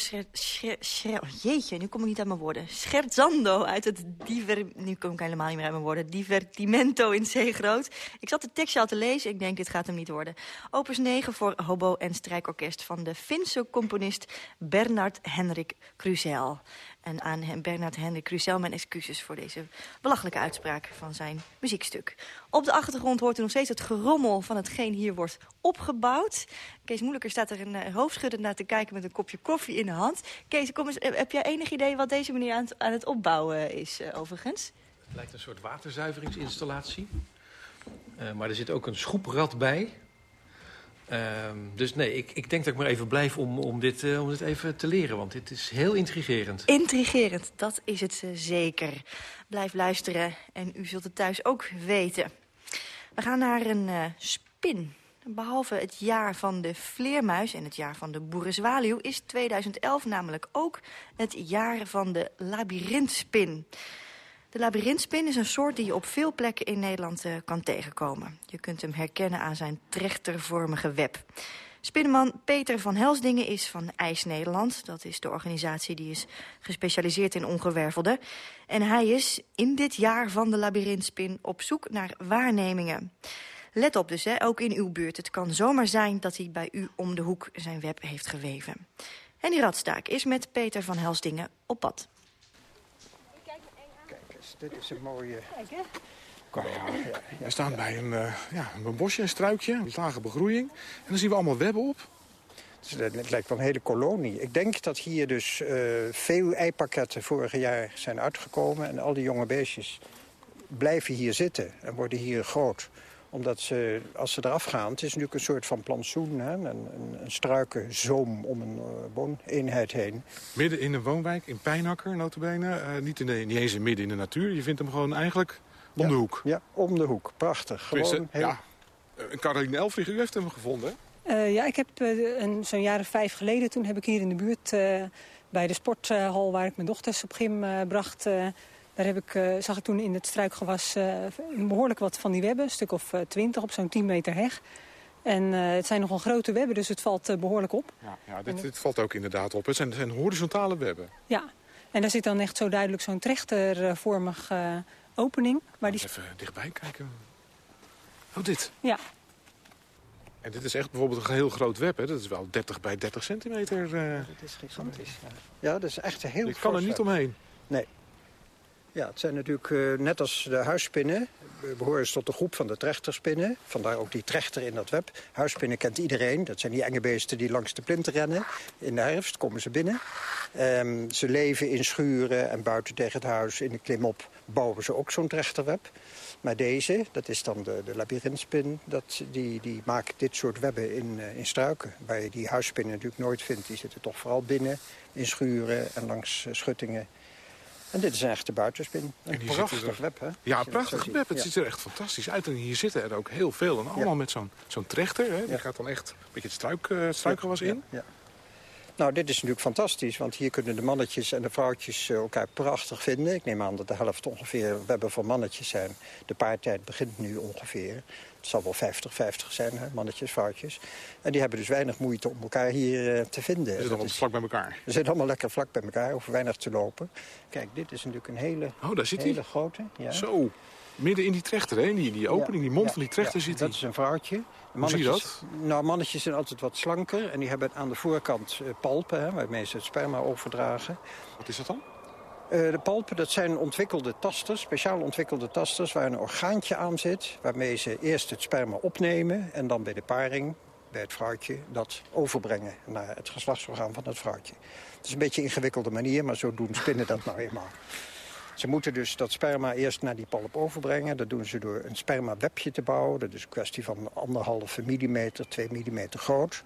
scher, Jeetje, nu kom ik niet aan mijn woorden. Scherzando uit het diver... Nu kom ik helemaal niet meer aan mijn woorden. Divertimento in C groot. Ik zat de tekstje al te lezen. Ik denk, dit gaat hem niet worden. Opus 9 voor hobo en strijkorkest van de Finse componist Bernard Henrik Cruzel. En aan Bernard Hendrik Cruzel mijn excuses voor deze belachelijke uitspraak van zijn muziekstuk. Op de achtergrond hoort u nog steeds het gerommel van hetgeen hier wordt opgebouwd. Kees Moeilijker staat er een uh, hoofdschuddend naar te kijken met een kopje koffie in de hand. Kees, kom eens, eh, heb jij enig idee wat deze meneer aan, het opbouwen is uh, overigens? Het lijkt een soort waterzuiveringsinstallatie. Maar er zit ook een schroeprad bij. Uh, dus nee, ik, ik denk dat ik maar even blijf om, om, dit, uh, om dit even te leren. Want dit is heel intrigerend. Intrigerend, dat is het uh, zeker. Blijf luisteren en u zult het thuis ook weten. We gaan naar een uh, spin. Behalve het jaar van de vleermuis en het jaar van de boerenzwaluw... is 2011 namelijk ook het jaar van de labyrintspin. De labyrintspin is een soort die je op veel plekken in Nederland uh, kan tegenkomen. Je kunt hem herkennen aan zijn trechtervormige web. Spinnenman Peter van Helsdingen is van IJs Nederland. Dat is de organisatie die is gespecialiseerd in ongewervelden. En hij is in dit jaar van de labyrintspin op zoek naar waarnemingen. Let op dus, hè, ook in uw buurt. Het kan zomaar zijn dat hij bij u om de hoek zijn web heeft geweven. Henny Radstaak is met Peter van Helsdingen op pad. Dit is een mooie... Kijk, ja, We staan bij een, uh, ja, een bosje, een struikje, een lage begroeiing. En dan zien we allemaal webben op. Het lijkt wel een hele kolonie. Ik denk dat hier dus uh, veel eipakketten vorig jaar zijn uitgekomen. En al die jonge beestjes blijven hier zitten en worden hier groot omdat ze, als ze eraf gaan, het is natuurlijk een soort van plantsoen. Hè? Een, een, een struikenzoom om een uh, wooneenheid heen. Midden in een woonwijk, in Pijnakker notabene. Uh, niet, in de, niet eens midden in de natuur. Je vindt hem gewoon eigenlijk om ja, de hoek. Ja, om de hoek. Prachtig. Gewoon heel... ja. Caroline Elfrich, u heeft hem gevonden, uh, ja, ik heb zo'n jaar of vijf geleden... toen heb ik hier in de buurt bij de sporthal... waar ik mijn dochters op gym bracht daar heb ik, uh, zag ik toen in het struikgewas uh, behoorlijk wat van die webben. Een stuk of twintig op zo'n 10 meter heg. En uh, het zijn nogal grote webben, dus het valt behoorlijk op. Ja, ja dit, dit, valt ook inderdaad op. Het zijn, het zijn horizontale webben. Ja, en daar zit dan echt zo duidelijk zo'n trechtervormig opening. Maar die... Even dichtbij kijken. Oh, dit? Ja. En dit is echt bijvoorbeeld een heel groot web, hè? Dat is wel 30 bij 30 centimeter. Dat is gigantisch, ja. Ja, dat is echt een heel Ik kan er niet omheen. Nee, ja, het zijn natuurlijk uh, net als de huisspinnen. We behoren tot de groep van de trechterspinnen. Vandaar ook die trechter in dat web. Huisspinnen kent iedereen. Dat zijn die enge beesten die langs de plinten rennen. In de herfst komen ze binnen. Um, ze leven in schuren en buiten tegen het huis. In de klimop bouwen ze ook zo'n trechterweb. Maar deze, dat is dan de, de labyrintspin, dat, die, die maakt dit soort webben in, uh, in struiken. Waar je die huisspinnen natuurlijk nooit vindt. Die zitten toch vooral binnen, in schuren en langs schuttingen. En dit is een echte buitenspin. Een prachtig er... web, hè? Ja, een prachtig web. Het ja. ziet er echt fantastisch uit. En hier zitten er ook heel veel. En allemaal ja. met zo'n zo'n trechter. Hè? Die gaat dan echt een beetje het struik, uh, struikgewas in. Ja. Nou, dit is natuurlijk fantastisch. Want hier kunnen de mannetjes en de vrouwtjes elkaar prachtig vinden. Ik neem aan dat de helft ongeveer webben van mannetjes zijn. De paartijd begint nu ongeveer. Het zal wel 50-50 zijn, hè? mannetjes, vrouwtjes. En die hebben dus weinig moeite om elkaar hier uh, te vinden. Ze zitten allemaal vlak bij elkaar. Ze zitten allemaal lekker vlak bij elkaar, hoeven weinig te lopen. Kijk, dit is natuurlijk een hele, oh, daar zit hele grote. Ja. Zo, midden in die trechter, hè? Die, die opening, ja. die mond ja. van die trechter zit Dat is een vrouwtje. Hoe zie je dat? Nou, mannetjes zijn altijd wat slanker. En die hebben aan de voorkant uh, palpen, hè, waarmee ze het sperma overdragen. Wat is dat dan? Uh, de palpen, dat zijn ontwikkelde tasters, speciaal ontwikkelde tasters... waar een orgaantje aan zit, waarmee ze eerst het sperma opnemen... en dan bij de paring, bij het vrouwtje, dat overbrengen naar het geslachtsorgaan van het vrouwtje. Het is een beetje een ingewikkelde manier, maar zo doen spinnen dat nou eenmaal. Ze moeten dus dat sperma eerst naar die palp overbrengen. Dat doen ze door een spermawebje te bouwen. Dat is een kwestie van anderhalve millimeter, twee millimeter groot.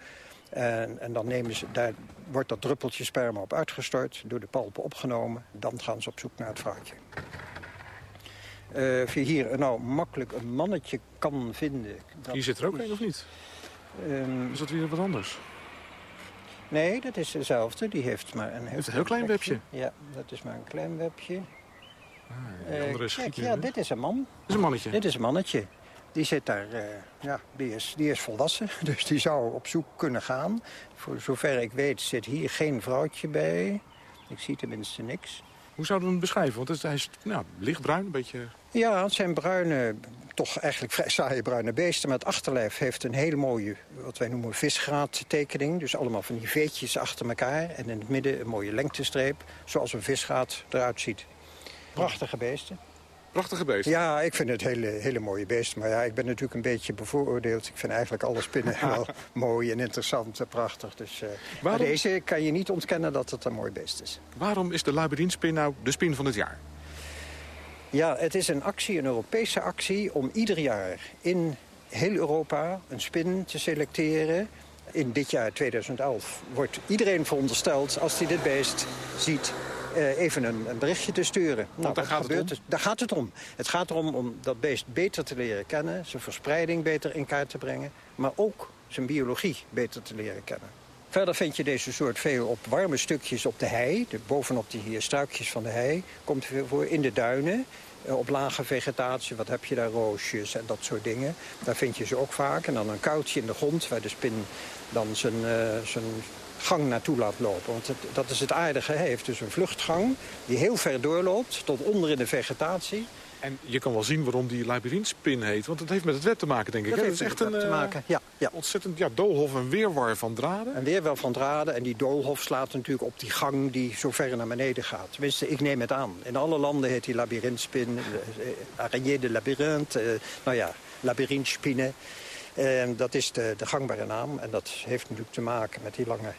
En, en, dan nemen ze, daar wordt dat druppeltje sperma op uitgestort, door de palpen opgenomen. Dan gaan ze op zoek naar het vrouwtje. Uh, of je hier nou makkelijk een mannetje kan vinden... Hier zit er ook een, of niet? Um, is dat weer wat anders? Nee, dat is dezelfde. Die heeft maar een heel, heeft een heel klein webje. Ja, dat is maar een klein webje. Ah, uh, kijk, ja, dit is een man. Dit is een mannetje? Dit is een mannetje. Die zit daar, uh, ja, die is, die is volwassen, dus die zou op zoek kunnen gaan. Voor zover ik weet zit hier geen vrouwtje bij. Ik zie tenminste niks. Hoe zouden we hem beschrijven? Want hij is nou, lichtbruin, een beetje... Ja, het zijn bruine, toch eigenlijk vrij saaie bruine beesten. Maar het achterlijf heeft een hele mooie, wat wij noemen visgraattekening. Dus allemaal van die veetjes achter elkaar. En in het midden een mooie lengtestreep, zoals een visgraat eruit ziet. Prachtige beesten. Prachtige beesten? Ja, ik vind het hele, hele mooie beesten. Maar ja, ik ben natuurlijk een beetje bevooroordeeld. Ik vind eigenlijk alle spinnen wel mooi en interessant en prachtig. Dus, uh, Waarom... Maar deze kan je niet ontkennen dat het een mooi beest is. Waarom is de labyrintspin nou de spin van het jaar? Ja, het is een actie, een Europese actie... om ieder jaar in heel Europa een spin te selecteren... In dit jaar, 2011, wordt iedereen verondersteld... als hij dit beest ziet, uh, even een, een, berichtje te sturen. Nou, daar, gaat gebeurt het om. daar gaat het om. Het gaat erom om dat beest beter te leren kennen... zijn verspreiding beter in kaart te brengen... maar ook zijn biologie beter te leren kennen. Verder vind je deze soort veel op warme stukjes op de hei. De, bovenop die struikjes van de hei komt veel voor in de duinen. Eh, op lage vegetatie, wat heb je daar, roosjes en dat soort dingen. Daar vind je ze ook vaak. En dan een koudje in de grond waar de spin dan zijn, uh, zijn gang naartoe laat lopen. Want het, dat is het aardige. Hij heeft dus een vluchtgang die heel ver doorloopt tot onder in de vegetatie. En je kan wel zien waarom die labyrinthspin heet. Want het heeft met het web te maken, denk ik. Dat, heeft dat is echt een te eh, maken, ja. ja. ontzettend ja, doolhof en weerwar van draden. Een weerwar van draden. En die doolhof slaat natuurlijk op die gang die zo ver naar beneden gaat. Tenminste, ik neem het aan. In alle landen heet die labyrinthspin, uh, araignée de labyrinthe, nou ja, labyrinthspine. En dat is de, de gangbare naam. En dat heeft natuurlijk te maken met die lange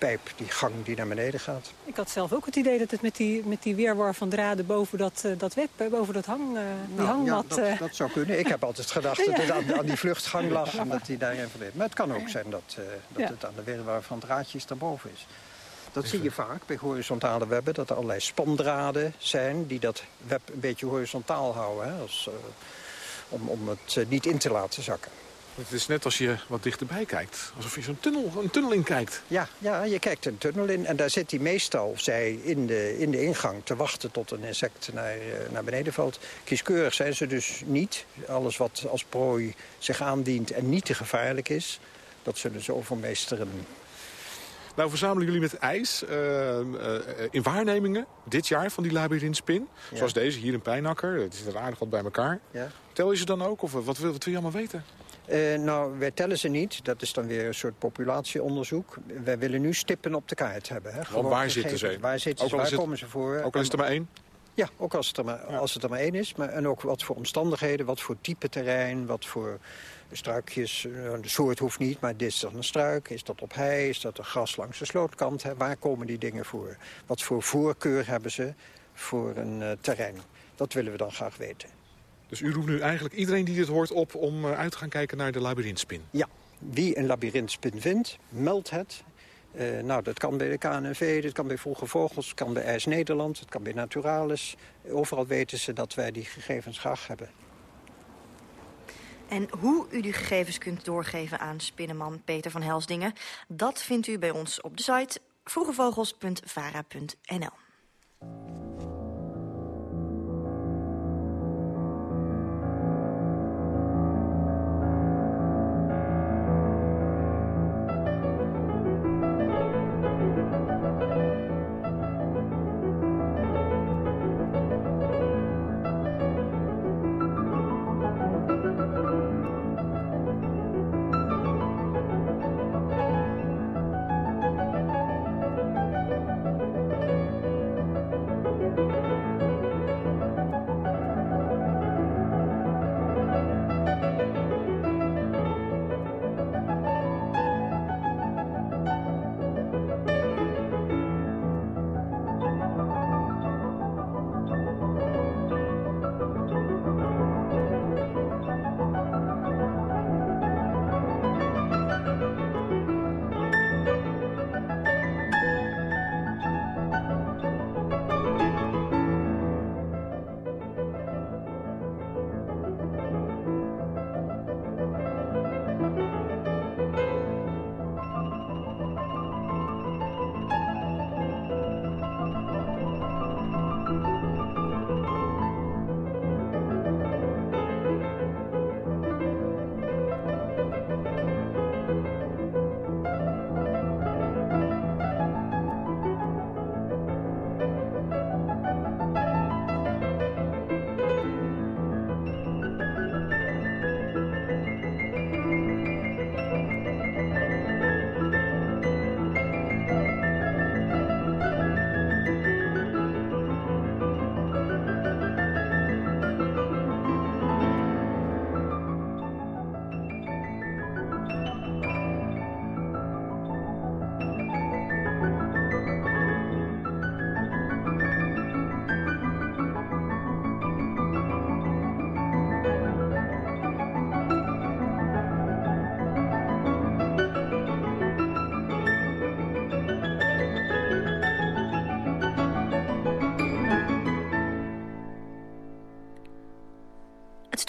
pijp, die gang die naar beneden gaat. Ik had zelf ook het idee dat het met die, met die weerwar van draden boven dat, uh, dat web, boven dat hang, uh, die nou, hangmat... Ja, dat, dat, zou kunnen. Ik heb altijd gedacht dat het aan, aan die vluchtgang lag en dat die daarin. Maar het kan ook zijn dat, uh, dat ja. het aan de weerwar van draadjes daarboven is. Dat zie je vaak bij horizontale webben, dat er allerlei spandraden zijn... die dat web een beetje horizontaal houden, hè, als, om, om het niet in te laten zakken. Het is net als je wat dichterbij kijkt. Alsof je zo'n tunnel, een tunnel in kijkt. Ja, ja, je kijkt een tunnel in. En daar zit hij meestal, zij, in de, in de ingang te wachten tot een insect naar, naar beneden valt. Kieskeurig zijn ze dus niet. Alles wat als prooi zich aandient en niet te gevaarlijk is... dat zullen ze overmeesteren. Nou verzamelen jullie met ijs uh, uh, in waarnemingen dit jaar van die labyrinthspin. Ja. Zoals deze hier in Pijnakker. Het is er aardig wat bij elkaar. Ja. Tel je ze dan ook? Of wat wil, wat wil je allemaal weten? Uh, nou, wij tellen ze niet. Dat is dan weer een soort populatieonderzoek. Wij willen nu stippen op de kaart hebben. Hè. Want waar zitten ze? Waar, zitten ze? waar het, komen ze voor? Ook al is het er maar één? Ja, ook als het er maar, ja. als het er maar één is. Maar, en ook wat voor omstandigheden, wat voor type terrein, wat voor struikjes. De soort hoeft niet, maar dit is dan een struik. Is dat op hei? Is dat een gras langs de slootkant? Hè? Waar komen die dingen voor? Wat voor voorkeur hebben ze voor een uh, terrein? Dat willen we dan graag weten. Dus u roept nu eigenlijk iedereen die dit hoort op om uit te gaan kijken naar de labyrinthspin? Ja, wie een labyrinthspin vindt, meldt het. Uh, nou, dat kan bij de KNV, dat kan bij Vroege Vogels, dat kan bij IJs Nederland, dat kan bij Naturalis. Overal weten ze dat wij die gegevens graag hebben. En hoe u die gegevens kunt doorgeven aan spinnenman Peter van Helsdingen... dat vindt u bij ons op de site vroegevogels.vara.nl.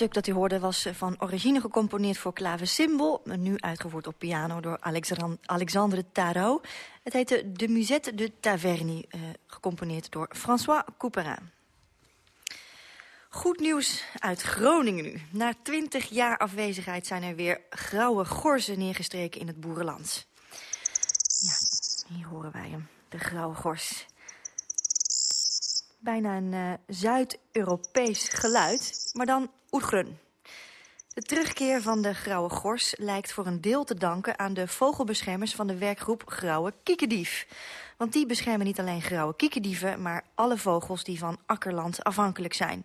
stuk dat u hoorde was van origine gecomponeerd voor klavecimbal... nu uitgevoerd op piano door Alexandre Tarot. Het heette De Musette de Taverny, uh, gecomponeerd door François Couperin. Goed nieuws uit Groningen nu. Na twintig jaar afwezigheid zijn er weer grauwe gorzen neergestreken in het boerenland. Ja, hier horen wij hem, de grauwe gors bijna een uh, Zuid-Europees geluid, maar dan oetgrun. De terugkeer van de grauwe gors lijkt voor een deel te danken aan de vogelbeschermers van de werkgroep Grauwe Kiekendief. Want die beschermen niet alleen grauwe kiekendieven, maar alle vogels die van akkerland afhankelijk zijn.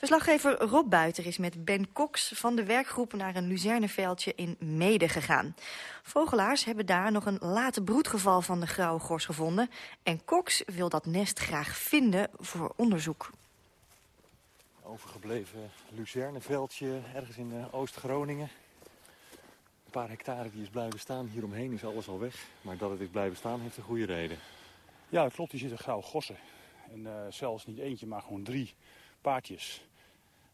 Verslaggever Rob Buiter is met Ben Cox van de werkgroep naar een luzerneveldje in Mede gegaan. Vogelaars hebben daar nog een late broedgeval van de grauwe gors gevonden. En Cox wil dat nest graag vinden voor onderzoek. Overgebleven luzerneveldje ergens in eh, Oost-Groningen. Een paar hectare die is blijven staan. Hieromheen is alles al weg. Maar dat het is blijven staan heeft een goede reden. Ja, klopt. Hier zitten grauwe gossen. En uh, zelfs niet eentje, maar gewoon drie paardjes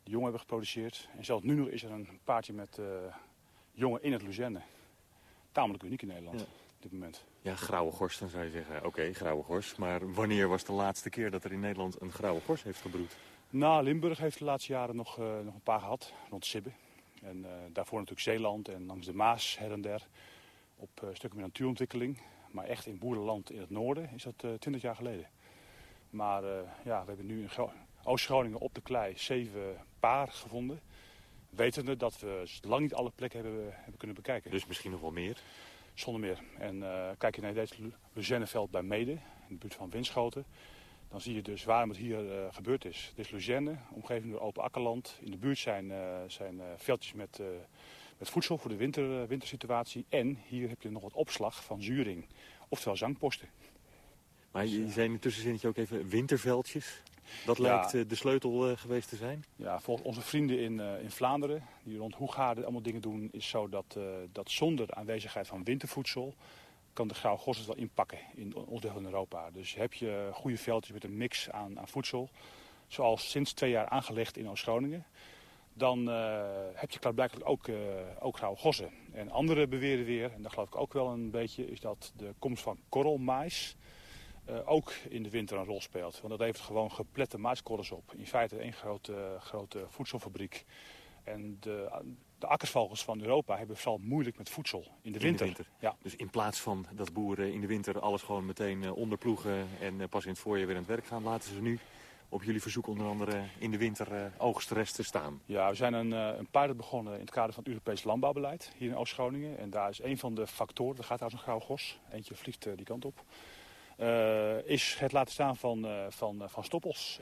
de jongen hebben geproduceerd. En zelfs nu nog is er een paardje met uh, jongen in het Luzerne. Tamelijk uniek in Nederland op dit moment. Ja, grauwe gors, dan zou je zeggen, oké, grauwe gors. Maar wanneer was de laatste keer dat er in Nederland een grauwe gors heeft gebroed? Nou, Limburg heeft de laatste jaren nog, uh, nog een paar gehad, rond Sibbe. En uh, daarvoor natuurlijk Zeeland en langs de Maas her en der. Op stukken met natuurontwikkeling. Maar echt in boerenland in het noorden is dat twintig jaar geleden. Maar ja, we hebben nu een Oost-Groningen op de klei zeven paar gevonden. Wetende dat we lang niet alle plekken hebben, hebben kunnen bekijken. Dus misschien nog wel meer? Zonder meer. En uh, kijk je naar deze Luzerneveld bij Mede, in de buurt van Winschoten. Dan zie je dus waarom het hier uh, gebeurd is. Dit is Luzerne, omgeving door open akkerland. In de buurt zijn, uh, zijn veldjes met, met voedsel voor de winter, wintersituatie. En hier heb je nog wat opslag van zuring, oftewel zangposten. Maar je zei in tussenzinnetje ook even winterveldjes. Dat lijkt ja. de sleutel uh, geweest te zijn? Ja, volgens onze vrienden in, uh, in Vlaanderen, die rond Hoegaarden allemaal dingen doen, is zo dat, uh, dat zonder aanwezigheid van wintervoedsel kan de grauw gosses wel inpakken in ons deel van Europa. Dus heb je goede veldjes met een mix aan, aan voedsel, zoals sinds twee jaar aangelegd in Oost-Groningen, dan heb je klaarblijkelijk ook, ook grauwe gossen. En anderen beweren weer, en dat geloof ik ook wel een beetje, is dat de komst van korrelmais uh, ook in de winter een rol speelt. Want dat heeft gewoon geplette maiskorrels op. In feite één grote, grote voedselfabriek. En de, de akkersvogels van Europa hebben vooral moeilijk met voedsel in de winter. In de winter. Ja. Dus in plaats van dat boeren in de winter alles gewoon meteen uh, onderploegen... en uh, pas in het voorjaar weer aan het werk gaan, laten ze nu op jullie verzoek onder andere in de winter uh, oogstresten staan. Ja, we zijn een, een pilot begonnen in het kader van het Europees landbouwbeleid hier in Oost-Groningen. En daar is een van de factoren, er gaat daar zo'n grauw gos, eentje vliegt die kant op... Uh, is het laten staan van, uh, van, uh, van stoppels.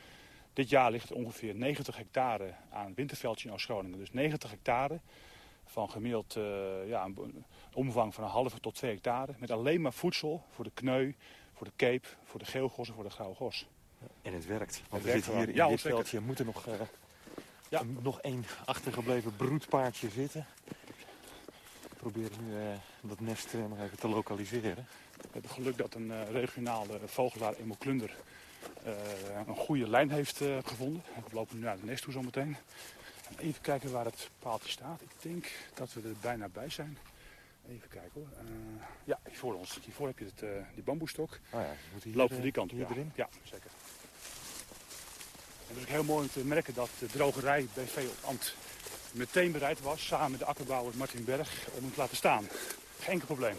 Dit jaar ligt ongeveer 90 hectare aan winterveldje in Oost-Groningen. Dus 90 hectare van gemiddeld ja, een omvang van een halve tot twee hectare. Met alleen maar voedsel voor de kneu, voor de keep, voor de geelgos en voor de grauwe gos. En het werkt. Want het er zit hier in ja, dit veldje moet er nog, ja. een, nog één achtergebleven broedpaardje zitten. Ik probeer nu dat nest nog even te lokaliseren. We hebben geluk dat een uh, regionale vogelaar, Emil Klunder, uh, een goede lijn heeft uh, gevonden. We lopen nu naar het nest toe zometeen. Even kijken waar het paaltje staat. Ik denk dat we er bijna bij zijn. Even kijken hoor. ja, hier voor ons. Hiervoor heb je het, die bamboestok. Oh ja, hier, Lopen we die kant op. Hier erin? Ja, zeker. En het is ook heel mooi om te merken dat de drogerij BV op Amt meteen bereid was, samen met de akkerbouwer Martin Berg, om het te laten staan. Geen enkel probleem.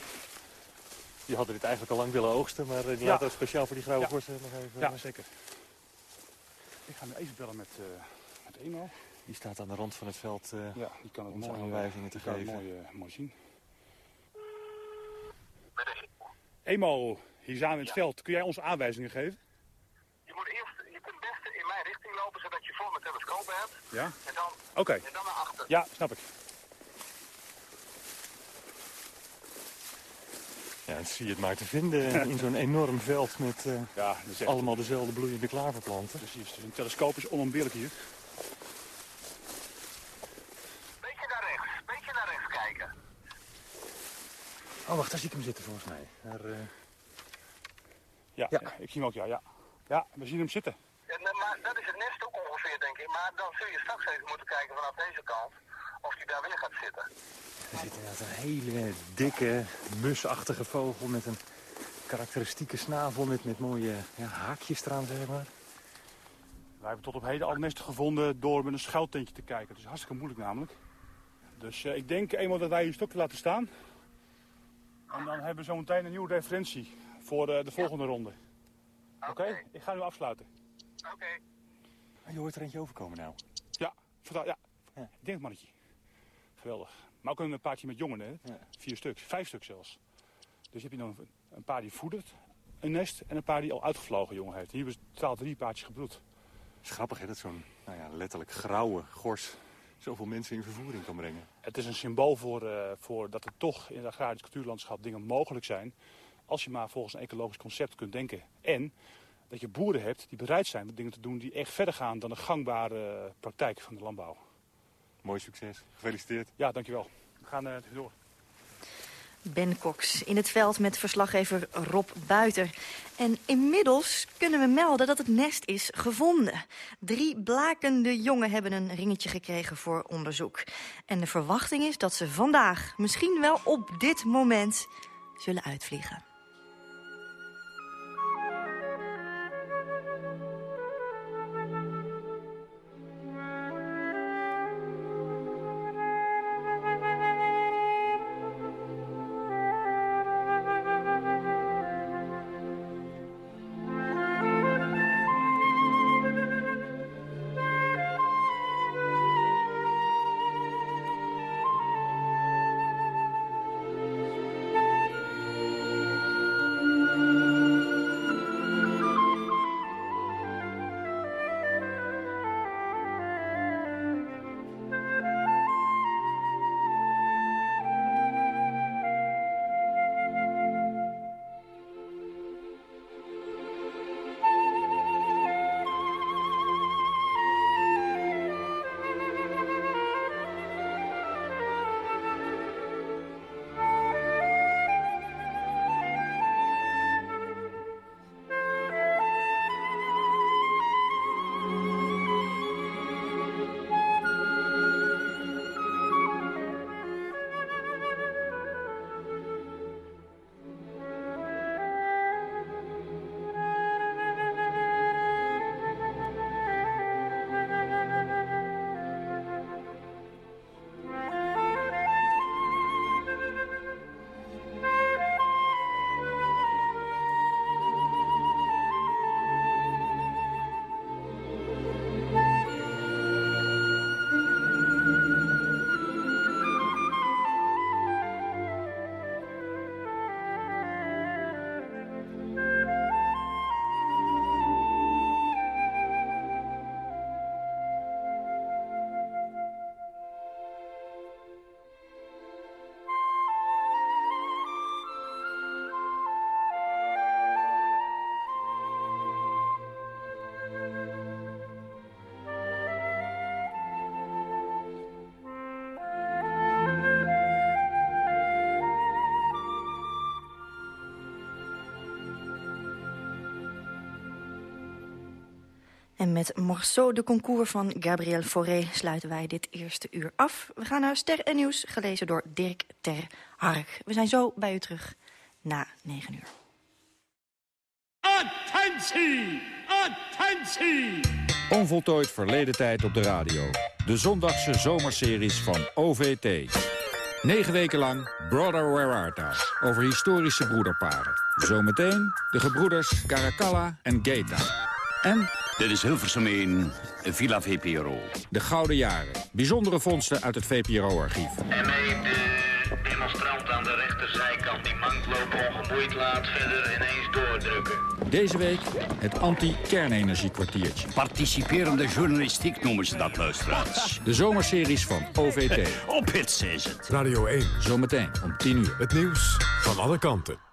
Die hadden dit eigenlijk al lang willen oogsten, maar die ja. hadden speciaal voor die grauwe ja. nog even... Ja, zeker. Ik ga nu even bellen met, uh, met Emo. Die staat aan de rand van het veld uh, ja, die kan het om mooi, aanwijzingen te kan geven. Het mooi, uh, mooi zien. Emo, hier zijn we in het veld. Kun jij ons aanwijzingen geven? Je moet eerst, je kunt best in mijn richting lopen, zodat je voor mijn telescoop hebt. Ja? En dan, okay. en dan naar achter. Ja, snap ik. Ja, dan zie je het maar te vinden in zo'n enorm veld met uh, ja, allemaal dezelfde bloeiende klaverplanten. Precies, dus een telescoop is onontbeerlijk hier. Beetje naar rechts, beetje naar rechts kijken. Oh, wacht, daar zie ik hem zitten volgens mij. Daar, uh... ja, ik zie hem ook, ja, ja. Ja, we zien hem zitten. Ja, maar dat is het nest ook ongeveer denk ik. Maar dan zul je straks even moeten kijken vanaf deze kant of die daar weer gaat zitten. Er zit inderdaad een hele dikke, musachtige vogel met een karakteristieke snavel met, met mooie ja, haakjes eraan, zeg maar. Wij hebben tot op heden al nesten gevonden door met een schuiltentje te kijken. Het is hartstikke moeilijk namelijk. Dus eh, ik denk eenmaal dat wij hier een stokje laten staan. En dan hebben we zometeen een nieuwe referentie voor eh, de volgende ronde. Oké, ik ga nu afsluiten. Oké. Ah, Je hoort er eentje overkomen nou. Ja, vertel, ja. Ik denk het mannetje. Geweldig. Maar ook een paardje met jongen, hè? Vier stuks, vijf stuks zelfs. Dus heb je dan een- paar die voedert, een nest en een paar die al uitgevlogen jongen heeft. Hier hebben we totaal drie paardjes gebroed. Het is grappig hè, dat zo'n nou ja, letterlijk grauwe gors zoveel mensen in vervoering kan brengen. Het is een symbool voor, eh, voor dat er toch in het agrarisch cultuurlandschap dingen mogelijk zijn. Als je maar volgens een ecologisch concept kunt denken. En dat je boeren hebt die bereid zijn met dingen te doen die echt verder gaan dan de gangbare praktijk van de landbouw. Mooi succes. Gefeliciteerd. Ja, dankjewel. We gaan eh, door. Ben Cox in het veld met verslaggever Rob Buiter. En inmiddels kunnen we melden dat het nest is gevonden. Drie blakende jongen hebben een ringetje gekregen voor onderzoek. En de verwachting is dat ze vandaag, misschien wel op dit moment, zullen uitvliegen. En met Morceau de Concours van Gabriel Fauré sluiten wij dit eerste uur af. We gaan naar Ster en Nieuws, gelezen door Dirk Ter Hark. We zijn zo bij u terug na 9 uur. Attentie! Attentie! Onvoltooid verleden tijd op de radio. De zondagse zomerseries van OVT. Negen weken lang Brother Where Art Thou? Over historische broederparen. Zometeen de gebroeders Caracalla en Geta. En... Dit is Hilversum 1, Villa VPRO. De Gouden Jaren. Bijzondere vondsten uit het VPRO-archief. En mij de demonstrant aan de rechterzijkant die mankloop ongemoeid laat verder ineens doordrukken. Deze week het anti-kernenergiekwartiertje. Participerende journalistiek noemen ze dat, luisteraars. De zomerseries van OVT. Op is het. Radio 1. Zometeen om 10 uur. Het nieuws van alle kanten.